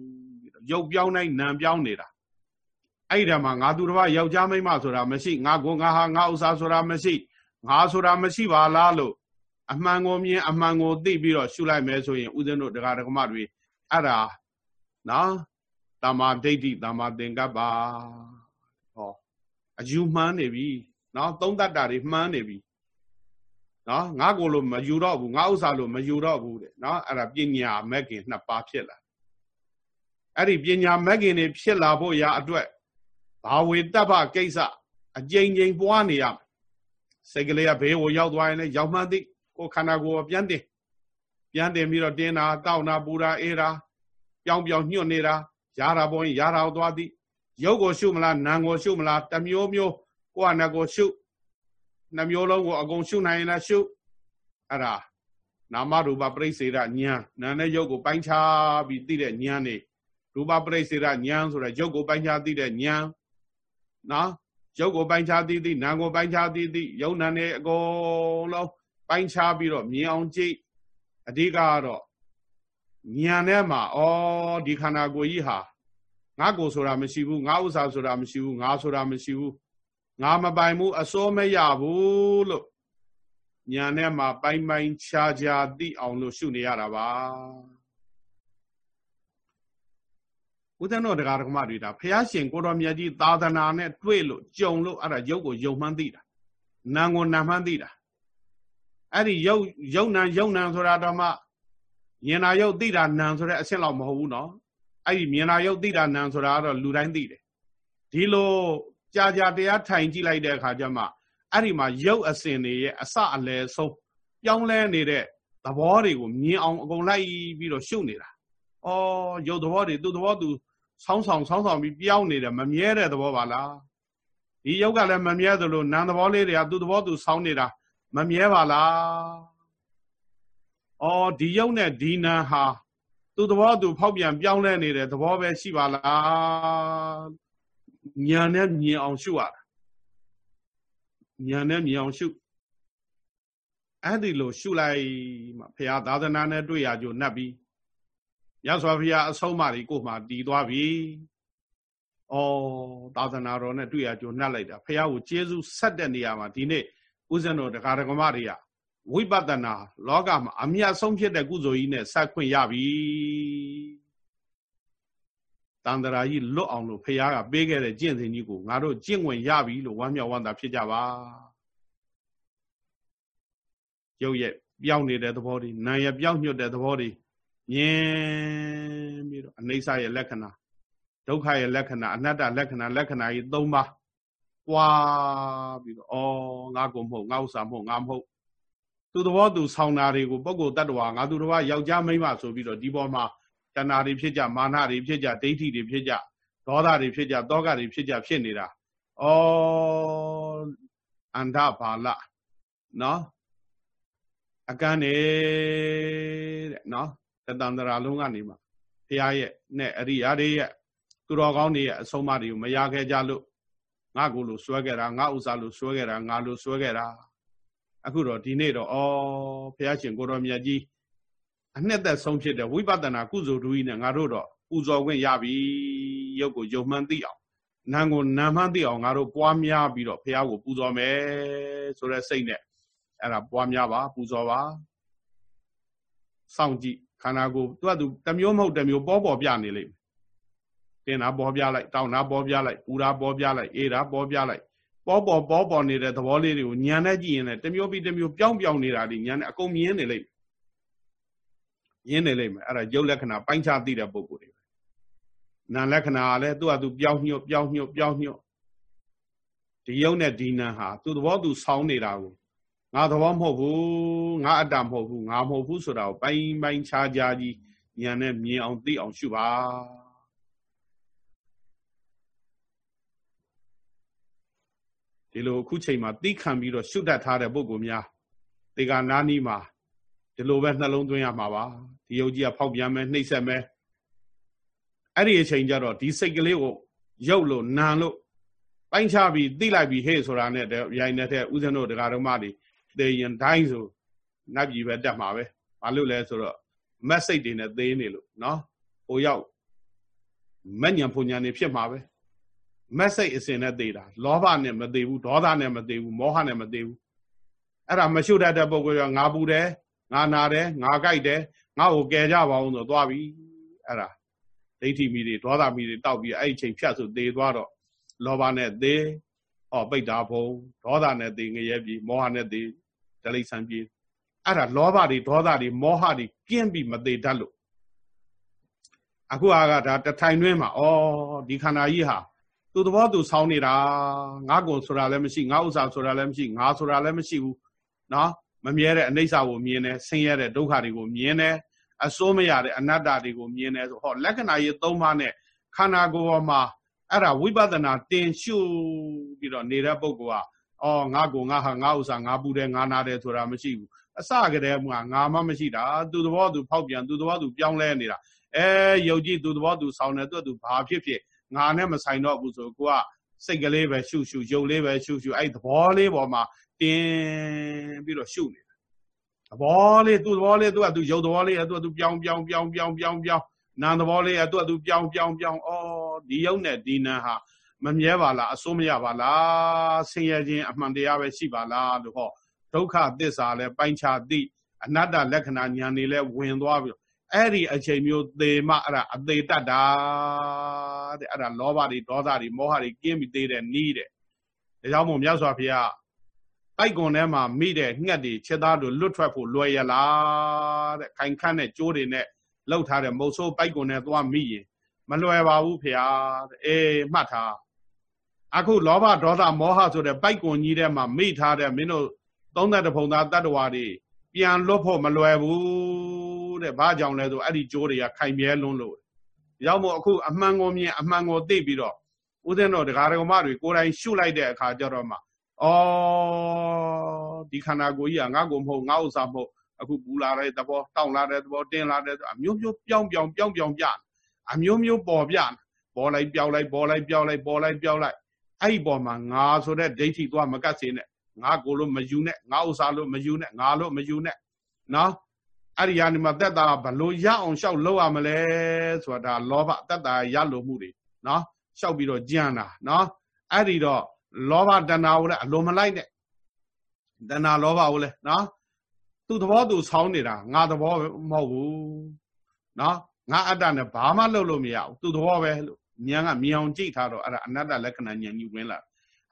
ရုပ်ပြောင်းတိုင်းနာပြောင်းနေတာအဲ့ဒီမှာငါသူတစ်ပါးယောက်ျားမိန်းမဆိုတာမရှိငါကိုငါဟာငါဥစ္စာဆိုတာမရှိငါဆိုတာမရှိပါလားလို့အမှန်ကိုမြင်အမှန်ကိုသိပြီးတော့ရှုလိုက်မယ်ဆိုရင်ဥစဉ်တို့တရားဓမ္မတွေအဲ့ဒါနော်တမာဒိဋ္ဌိတမာသင်္ကပ္ပဟောအယူမှန်းနေပြီနော်သုံးတတ်တာတွေမှန်းနေပြီနော်ငါကိုလို့မယူတော့ဘူးငါဥစ္စာလို့မယူတော့ဘူးတဲ့နော်အဲ့ဒါပညာမက်ကင်နှစ်ပါးဖြစ်လာ အဲ့ဒီပညာမက်ကင်တွေဖြစ်လာဖို့ရာအတွက်ဘာဝေတ္တပကိစ္စအကြိမ်ကြိမ်ပွားနေရမယ်စိတ်ကလေးကဘေးကိုရောက်သွားရင်လည်းရောက်မှသိကိုခန္ဓာကိုယ်ပြန်တင်ပြန်တင်ပြီးတော့တင်းတာတောက်တာပူတာအေးတာပြောင်းပြောင်းညှွတ်နေတာရာတာပေါ်ရင်ရာတာကိုသွားသည်ရုပ်ကိုရှုမလားနာမ်ကိုရှုမလားတမျိုးမျိုးကိုယ့်အနာကိုရှုနှမျိုးလုံးကိုအကုန်ရှုနိုင်ရင်လည်းရှုအဲ့ဒါနာမရူပပရိစ္ဆေဒဉာဏ်နာနဲ့ရုပ်ကိုပိုင်းခြားပြီးသိတဲ့ဉာဏ်နေ ရူပပရိစ္ဆေဒဉာဏ်ဆိုတဲ့ရုပ်ကိုပိုင်းခြားသိတဲ့ဉာဏ်နော်ရုပ်ကိုပိုင်းခြားသိသိနာမ်ကိုပိုင်းခြားသိသိယုံနာနေအကုန်လုံးပိုင်းခြားပြီးတော့မြင်အောင်ကြည့်အဓိကကတော့ဉာဏ်ထဲမှာဩဒီခန္ဓာကိုယ်ကြီးဟာငါကိုဆိုတာမရှိဘူးငါဥစ္စာဆိုတာမရှိဘူးငါဆိုတာမရှိဘူးငါမပိုင်ဘူးအစိုးမရဘူးလို့ညာထဲမှာပိုင်ပိုင်ခြားခြားသိအောင်လို့ရှုနေရတာပါ ဦးဇင်းတို့တရားဓမ္မတွေဒါဖះရှင်ကိုတော်မြတ်ကြီးသာသနာနဲ့တွေ့လို့ကြုံလို့အဲ့ဒါရုပ်ကိုယုံမှန်းသိတာနာမ်ကိုနာမ်မှန်းသိတာအဲ့ဒီရုပ်ရုပ်နာရုပ်နာဆိုတာတော့မှမြင်နာရုပ်သိတာနာမ်ဆိုတဲ့အဆင့်လောက်မဟုတ်ဘူးနော်အဲ့ဒီမြင်နာရုပ်သိတာနာမ်ဆိုတာကတော့လူတိုင်းသိတယ်ဒီလိုကြာကြာတရားထိုင်ကြည့်လိုက်တဲ့အခါကျမှအဲ့ဒီမှာရုပ်အစဉ်တွေရဲ့အစအလယ်ဆုံးပြောင်းလဲနေတဲ့သဘောတွေကိုမြင်အောင်အကုန်လိုက်ပြီးတော့ရှုပ်နေတာ။အော်ရုပ်သဘောတွေသူ့သဘောသူ ဆောင်းဆောင်ဆောင်းဆောင်ပြီးပြောင်းနေတယ်မမြဲတဲ့သဘောပါလား။ဒီရုပ်ကလည်းမမြဲသလိုနာမ်သဘောလေးတွေကသူ့သဘောသူဆောင်းနေတာမမြဲပါလား။အော်ဒီရုပ်နဲ့ဒီနာမ်ဟာသူ့သဘောသူဖောက်ပြန်ပြောင်းလဲနေတဲ့သဘောပဲရှိပါလားညာနဲ့မြင်အောင်ရှုရတာညာနဲ့မြင်အောင်ရှုအဲ့ဒီလိုရှုလိုက်မှဘုရားသာသနာနဲ့တွေ့ရကြနှက်ပြီး ရသော်ဘုရားအဆုံးအမတွေကိုမှတည်သွားပြီ။အော်သာသနာတော်နဲ့တွေ့ရကြနှက်လိုက်တာဘုရားကိုကျေးဇူးဆက်တဲ့နေရာမှာဒီနေ့ဦးဇင်းတော်တရားဓမ္မတွေကဝိပဿနာလောကမှာအမြတ်ဆုံးဖြစ်တဲ့ကုသိုလ်ကြီးနဲ့ဆက်ခွင့်ရပြီတန်တရာကြီးလွတ်အောင်လို့ဖះကပေးခဲ့တဲ့ကျင့်စဉ်ကြီးကိုငါတို့ကျင့်ဝင်ရပြီလို့ဝမ်းမြောက်ဝမ်းသာဖြစ်ကြပါရုပ်ရဲ့ပြောင်းနေတဲ့သဘောတွေနာရဲ့ပြောင်းညွတ်တဲ့သဘောတွေ မြင်ပြီးတော့အနိစ္စရဲ့လက္ခဏာဒုက္ခရဲ့လက္ခဏာအနတ္တလက္ခဏာလက္ခဏာကြီး၃ပါးပွားပြီးတော့ဩငါကိုမဟုတ်ငါဥစ္စာမဟုတ်ငါမဟုတ်သူသဘောသူဆောင်းတာတွေကိုပုဂ္ဂိုလ်တ attva ငါသူတော်ယောက်ျားမိန်းမဆိုပြီးတော့ဒီပေါ်မှာတဏှာတွေဖြစ်ကြမာနတွေဖြစ်ကြဒိဋ္ဌိတွေဖြစ်ကြဒေါသတွေဖြစ်ကြတောကတွေဖြစ်ကြဖြစ်နေတာဩအန္တဘာလနော်အကန်းနေတဲ့နော် တတန္တရာလုံးကနေမှာဘုရားရဲ့နဲ့အရိယာတွေရဲ့သူတော်ကောင်းတွေရဲ့အဆုံးအမတွေကိုမရခဲ့ကြလို့ငါကိုလို့စွဲခဲ့တာငါဥစ္စာလို့စွဲခဲ့တာငါလို့စွဲခဲ့တာအခုတော့ဒီနေ့တော့ဩဘုရားရှင်ကိုတော်မြတ်ကြီးအနှစ်သက်ဆုံးဖြစ်တဲ့ဝိပဿနာကုသိုလ်တူကြီးနဲ့ငါတို့တော့ပူဇော်ခွင့်ရပြီရုပ်ကိုယုံမှန်းသိအောင်နာမ်ကိုနာမ်မှန်းသိအောင်ငါတို့ပွားများပြီးတော့ဘုရားကိုပူဇော်မယ်ဆိုတဲ့စိတ်နဲ့အဲ့ဒါပွားများပါပူဇော်ပါစောင့်ကြည့် ခန္ဓာကိုယ်သူကသူတမျိုးမဟုတ်တမျိုးပေါ်ပေါ်ပြနေလိမ့်မယ်တင်တာပေါ်ပြလိုက်တောင်းတာပေါ်ပြလိုက်ပူတာပေါ်ပြလိုက်အေးတာပေါ်ပြလိုက်ပေါ်ပေါ်ပေါ်ပေါ်နေတဲ့သဘောလေးတွေကိုညံနဲ့ကြည့်ရင်လည်းတမျိုးပြီးတမျိုးပြောင်းပြောင်းနေတာဒီညံနဲ့အကုန်မြင်နေလိမ့်ရင်းနေလိမ့်မယ်အဲ့ဒါရုပ်လက္ခဏာပိုင်းခြားသိတဲ့ပုံကိုယ်တွေနာလက္ခဏာကလည်းသူ့ဟာသူပြောင်းညွတ်ပြောင်းညွတ်ပြောင်းညွတ်ဒီယုံနဲ့ဒီနာဟာသူ့သဘောသူဆောင်းနေတာကို ငါသဘောမဟုတ်ဘူးငါအတ္တမဟုတ်ဘူးငါမဟုတ်ဘူးဆိုတာကိုပိုင်းပိုင်းခြားခြားကြီးဉာဏ်နဲ့မြင်အောင်သိအောင်ရှုပါဒီလိုအခုချိန်မှာသိခံပြီးတော့ရှုတတ်ထားတဲ့ပုဂ္ဂိုလ်များဒီကနာနီးမှာဒီလိုပဲနှလုံးသွင်းရမှာပါဒီယုတ်ကြီးကဖောက်ပြန်မယ်နှိမ့်ဆက်မယ်အဲ့ဒီအချိန်ကျတော့ဒီစိတ်ကလေးကိုရုပ်လို့နာလို့ပိုင်းခြားပြီးသိလိုက်ပြီးဟေ့ဆိုတာနဲ့ရိုင်နေတဲ့ဥစဉ်တို့တရားတော်မတွေ သေရင်တိုင်းဆိုနတ်ပြည်ပဲတက်မှာပဲဘာလို့လဲဆိုတော့မက်စိတ်တွေနဲ့သေးနေလို့နော်ဟိုရောက်မညံဖုန်ညာနေဖြစ်မှာပဲမက်စိတ်အစဉ်နဲ့သေးတာလောဘနဲ့မသေးဘူးဒေါသနဲ့မသေးဘူးမောဟနဲ့မသေးဘူးအဲ့ဒါမရှုတတ်တဲ့ပုဂ္ဂိုလ်ကငါပူတယ်ငါနာတယ်ငါကြိုက်တယ်ငါ့ကိုကယ်ကြပါအောင်ဆိုသွားပြီအဲ့ဒါဒိဋ္ဌိမိတွေဒေါသမီတွေတောက်ပြီးအဲ့ဒီချိန်ဖြတ်ဆိုသေသွားတော့လောဘနဲ့သေ ဟောပိတ်တာဘုံဒေါသနဲ့သေငရဲပြီမောဟနဲ့သေဒလိဆံပြီအဲ့ဒါလောဘတွေဒေါသတွေမောဟတွေကင်းပြီးမသေးတတ်လို့အခုအာကဒါတထိုင်တွင်းမှာဩဒီခန္ဓာကြီးဟာသူ့သဘောသူဆောင်းနေတာငါကုံဆိုတာလည်းမရှိငါဥစ္စာဆိုတာလည်းမရှိငါဆိုတာလည်းမရှိဘူးနော်မမြဲတဲ့အနိစ္စကိုမြင်တယ်ဆင်းရဲတဲ့ဒုက္ခတွေကိုမြင်တယ်အစိုးမရတဲ့အနတ္တတွေကိုမြင်တယ်ဆိုဟောလက္ခဏာရေးသုံးပါးနဲ့ခန္ဓာကိုယ်ပေါ်မှာ အဲ့ဒါဝိပဿနာတင်ရှုပြီးတော့နေတဲ့ပုဂ္ဂိုလ်ကအော်ငါကိုငါဟာငါဥစ္စာငါပူတယ်ငါနာတယ်ဆိုတာမရှိဘူးအစကတည်းကငါမှမရှိတာသူသဘောသူဖောက်ပြန်သူသဘောသူပြောင်းလဲနေတာအဲယုတ်ကြည်သူသဘောသူဆောင်းတယ်သူကသူဘာဖြစ်ဖြစ်ငါနဲ့မဆိုင်တော့ဘူးဆိုကိုကစိတ်ကလေးပဲရှုရှုယုတ်လေးပဲရှုရှုအဲ့သဘောလေးပေါ်မှာတင်းပြီးတော့ရှုနေတာသဘောလေးသူ့သဘောလေးသူကသူယုတ်သဘောလေးသူကသူပြောင်းပြောင်းပြောင်းပြောင်းပြောင်းပြောင်းနာသဘောလေးကသူကသူပြောင်းပြောင်းပြောင်းဩ ဒီယုတ်နဲ့ဒီနာဟာမမြဲပါလားအစိုးမရပါလားဆင်းရဲခြင်းအမှန်တရားပဲရှိပါလားလို့ဟောဒုက္ခသစ္စာလည်းပိုင်းခြားသိအနတ္တလက္ခဏာဉာဏ်တွေလည်းဝင်သွားပြီးအဲ့ဒီအချိန်မျိုးသေမှအဲ့ဒါအသေးတတ်တာတဲ့အဲ့ဒါလောဘတွေဒေါသတွေမောဟတွေကင်းပြီးသေးတဲ့နီးတဲ့ဒါကြောင့်မို့မြတ်စွာဘုရားတိုက်ကွန်ထဲမှာမိတဲ့ငှက်တွေချက်သားတို့လွတ်ထွက်ဖို့လွယ်ရလားတဲ့ခိုင်ခန့်တဲ့ကြိုးတွေနဲ့လှုပ်ထားတဲ့မုတ်ဆိုးပိုက်ကွန်နဲ့သွားမိရင် မလွယ်ပါဘူးဖေဟာအေးမှတ်ထားအခုလောဘဒေါသမောဟဆိုတဲ့ပိုက်ကွန်ကြီးထဲမှာမိထားတဲ့မင်းတို့သုံးသက်တဖုံသားတတ္တဝါတွေပြန်လွတ်ဖို့မလွယ်ဘူးတဲ့ဘာကြောင့်လဲဆိုအဲ့ဒီကြိုးတွေကခိုင်မြဲလွန်းလို့ရောက်မို့အခုအမှန်ကိုမြင်အမှန်ကိုသိပြီးတော့ဦးဇင်းတော်ဒကာဒကမတွေကိုယ်တိုင်ရှုလိုက်တဲ့အခါကျတော့မှဩဒီခန္ဓာကိုယ်ကြီးကငါ့ကိုမဟုတ်ငါ့ဥစ္စာမဟုတ်အခုပူလာတဲ့သဘောတောင့်လာတဲ့သဘောတင်းလာတဲ့အမျိုးမျိုးပြောင်းပြောင်းပြောင်းပြောင်းပြ အမျိုးမျိုးပေါ်ပြပေါ်လိုက်ပြောင်းလိုက်ပေါ်လိုက်ပြောင်းလိုက်ပေါ်လိုက်ပြောင်းလိုက်အဲ့ဒီပေါ်မှာငါဆိုတဲ့ဒိဋ္ဌိသွားမကတ်စေနဲ့ငါကိုလို့မယူနဲ့ငါဥစ္စာလို့မယူနဲ့ငါလို့မယူနဲ့နော်အဲ့ဒီကနေမှတက်တာဘလို့ရအောင်ရှောက်လောက်ရမလဲဆိုတာဒါလောဘတက်တာရလို့မှုတွေနော်ရှောက်ပြီးတော့ကြံတာနော်အဲ့ဒီတော့လောဘတဏှာကိုလည်းအလိုမလိုက်နဲ့တဏှာလောဘကိုလည်းနော်သူ့သဘောသူဆောင်းနေတာငါသဘောမဟုတ်ဘူးနော် ငါအတ္တနဲ့ဘာမှလုပ်လို့မရဘူးသူ့သဘောပဲလို့ဉာဏ်ကမြင်အောင်ကြည့်ထားတော့အဲ့ဒါအနတ္တလက္ခဏာဉာဏ်ကြီးဝင်လာ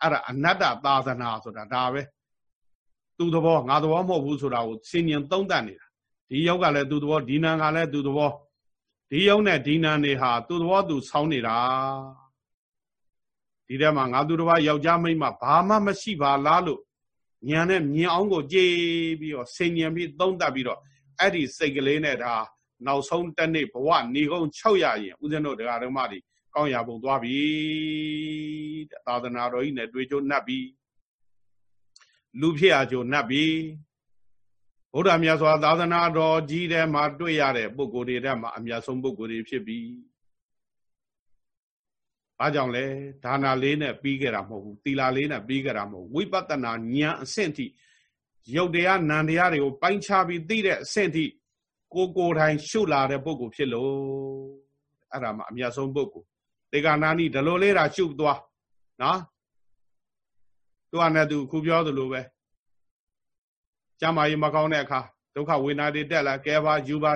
အဲ့ဒါအနတ္တသာသနာဆိုတာဒါပဲသူ့သဘောငါသဘောမဟုတ်ဘူးဆိုတာကိုစင်ញံသုံးတတ်နေတာဒီယောက်ကလည်းသူ့သဘောဒီနံကလည်းသူ့သဘောဒီယုံနဲ့ဒီနံတွေဟာသူ့သဘောသူဆောင်းနေတာဒီထဲမှာငါသူတစ်ပါးယောက်ျားမိန်းမဘာမှမရှိပါလားလို့ဉာဏ်နဲ့မြင်အောင်ကိုကြည်ပြီးတော့စိန်ဉဏ်ပြီးသုံးတတ်ပြီးတော့အဲ့ဒီစိတ်ကလေးနဲ့ဒါ နောက်ဆုံးတစ်နေ့ဘဝနေကုန်6ရရင်ဦးဇင်းတို့တရားဓမ္မတွေကောင်းရာဘုံသွားပြီတဲ့သာသနာတော်ကြီးနဲ့တွေ့ကြုံနှပ်ပြီလူဖြစ်အကြုံနှပ်ပြီဗုဒ္ဓမြတ်စွာသာသနာတော်ကြီးထဲမှာတွေ့ရတဲ့ပုဂ္ဂိုလ်တွေထဲမှာအမြတ်ဆုံးပုဂ္ဂိုလ်တွေဖြစ်ပြီ။ဘာကြောင့်လဲဒါနာလေးနဲ့ပြီးခဲ့တာမဟုတ်ဘူး။သီလာလေးနဲ့ပြီးခဲ့တာမဟုတ်ဘူး။ဝိပဿနာဉာဏ်အဆင့်ထိယုတ်တရားနံတရားတွေကိုပိုင်းခြားပြီးသိတဲ့အဆင့်ထိ ကိုကိုယ်တိုင်ရှုလာတဲ့ပုဂ္ဂိုလ်ဖြစ်လို့အဲ့ဒါမှအမြတ်ဆုံးပုဂ္ဂိုလ်။တေကနာနိဒီလိုလေးတာရှုသွားနော်။သူကလည်းသူခုပြောသလိုပဲကျမ်းမာရေးမကောင်းတဲ့အခါဒုက္ခဝေဒနာတွေတက်လာကဲပါယူပါ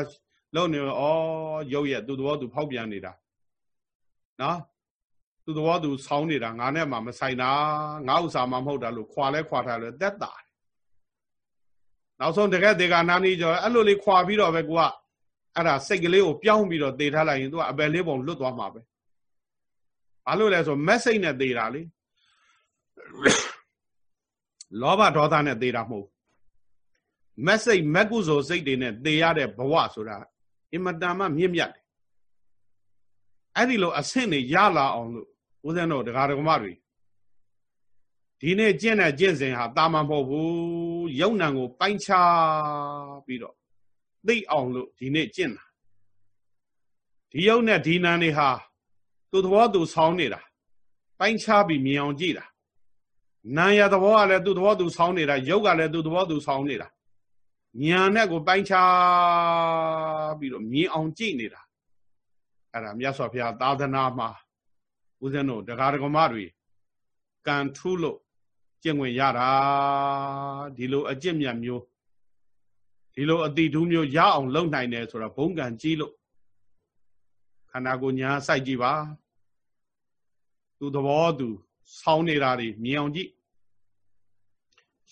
လုံနေဩရုပ်ရဲ့သူ့သဘောသူဖောက်ပြန်နေတာနော်သူ့သဘောသူဆောင်းနေတာငါနဲ့မှမဆိုင်တာငါဥစ္စာမှမဟုတ်တာလို့ခွာလဲခွာထားလို့တက်တာ နောက်ဆုံးတကယ်ဒေဂာနာနီကျော်အဲ့လိုလေးခွာပြီးတော့ပဲကိုကအဲ့ဒါစိတ်ကလေးကိုပြောင်းပြီးတော့သေထားလိုက်ရင်သူကအပယ်လေးပုံလွတ်သွားမှာပဲဘာလို့လဲဆိုမက်စိတ်နဲ့သေတာလေလောဘဒေါသနဲ့သေတာမဟုတ်မက်စိတ်မက်ကုသိုလ်စိတ်တွေနဲ့သေရတဲ့ဘဝဆိုတာအင်မတန်မှမြင့်မြတ်တယ်အဲ့ဒီလိုအဆင့်တွေရလာအောင်လို့ဦးဇင်းတို့တရားတော်မတွေ ဒီနေ့ကျင့်တဲ့ကျင့်စဉ်ဟာတာမန်မဟုတ်ဘူးယုံနံကိုပိုင်းခြားပြီးတော့သိအောင်လို့ဒီနေ့ကျင့်တာဒီယုံနဲ့ဒီနံတွေဟာသူ့သဘောသူဆောင်းနေတာပိုင်းခြားပြီးမြင်အောင်ကြည့်တာနာရသဘောကလည်းသူ့သဘောသူဆောင်းနေတာယုတ်ကလည်းသူ့သဘောသူဆောင်းနေတာညာနဲ့ကိုပိုင်းခြားပြီးတော့မြင်အောင်ကြည့်နေတာအဲ့ဒါမြတ်စွာဘုရားသာသနာမှာဦးဇင်းတို့တရားဓမ္မတွေကံထူးလို့ ကျင့်ဝင်ရတာဒီလိုအကျင့်မြတ်မျိုးဒီလိုအတိဒူးမျိုးရအောင်လုပ်နိုင်တယ်ဆိုတော့ဘုံကံကြီးလို့ခန္ဓာကိုယ်ညာစိုက်ကြည့်ပါသူသဘောသူဆောင်းနေတာတွေမြင်အောင်ကြည့်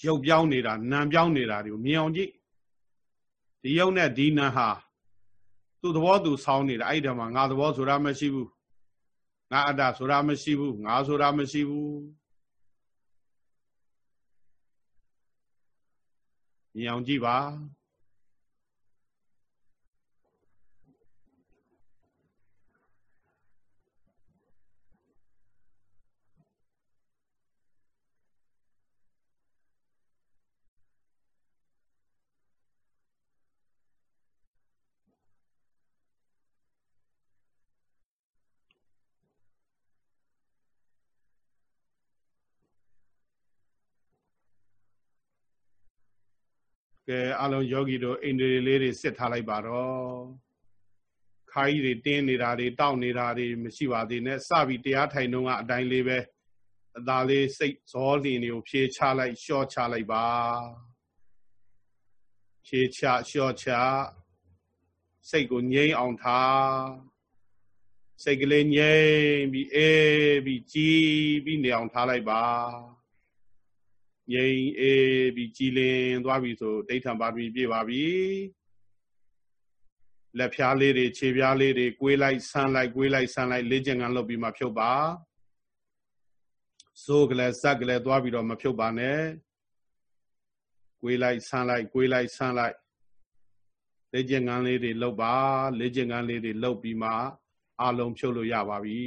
ရုပ်ပြောင်းနေတာနာမ်ပြောင်းနေတာတွေကိုမြင်အောင်ကြည့်ဒီယုံနဲ့ဒီနာဟာသူ့သဘောသူဆောင်းနေတာအဲ့ဒီမှာငါသဘောဆိုတာမရှိဘူးငါအတ္တဆိုတာမရှိဘူးငါဆိုတာမရှိဘူး မြင်အောင်ကြည့်ပါ ကဲအလုံးယောဂီတို့အိန္ဒြေလေးတွေစစ်ထားလိုက်ပါတော့ခါကြီးတွေတင်းနေတာတွေတောက်နေတာတွေမရှိပါသေးနဲ့စပြီးတရားထိုင်တော့ကအတိုင်းလေးပဲအသာလေးစိတ်ဇောလင်တွေကိုဖြေချလိုက်လျှော့ချလိုက်ပါဖြေချလျှော့ချစိတ်ကိုငြိမ်းအောင်ထားစိတ်ကလေးငြိမ်းပြီးအေးပြီးကြည်ပြီးနေအောင်ထားလိုက်ပါ ငြိမ်အေးပြီးကြည်လင်သွားပြီဆိုဒိဋ္ဌံပါရမီပြည့်ပါပြီလက်ဖြားလေးတွေခြေဖြားလေးတွေကိုွေးလိုက်ဆန်းလိုက်ကိုွေးလိုက်ဆန်းလိုက်လေ့ကျင့်ခန်းလုပ်ပြီးမှဖြုတ်ပါစိုးကလေးစက်ကလေးသွားပြီးတော့မဖြုတ်ပါနဲ့ကိုွေးလိုက်ဆန်းလိုက်ကိုွေးလိုက်ဆန်းလိုက်လေ့ကျင့်ခန်းလေးတွေလုပ်ပါလေ့ကျင့်ခန်းလေးတွေလုပ်ပြီးမှအလုံးဖြုတ်လို့ရပါပြီ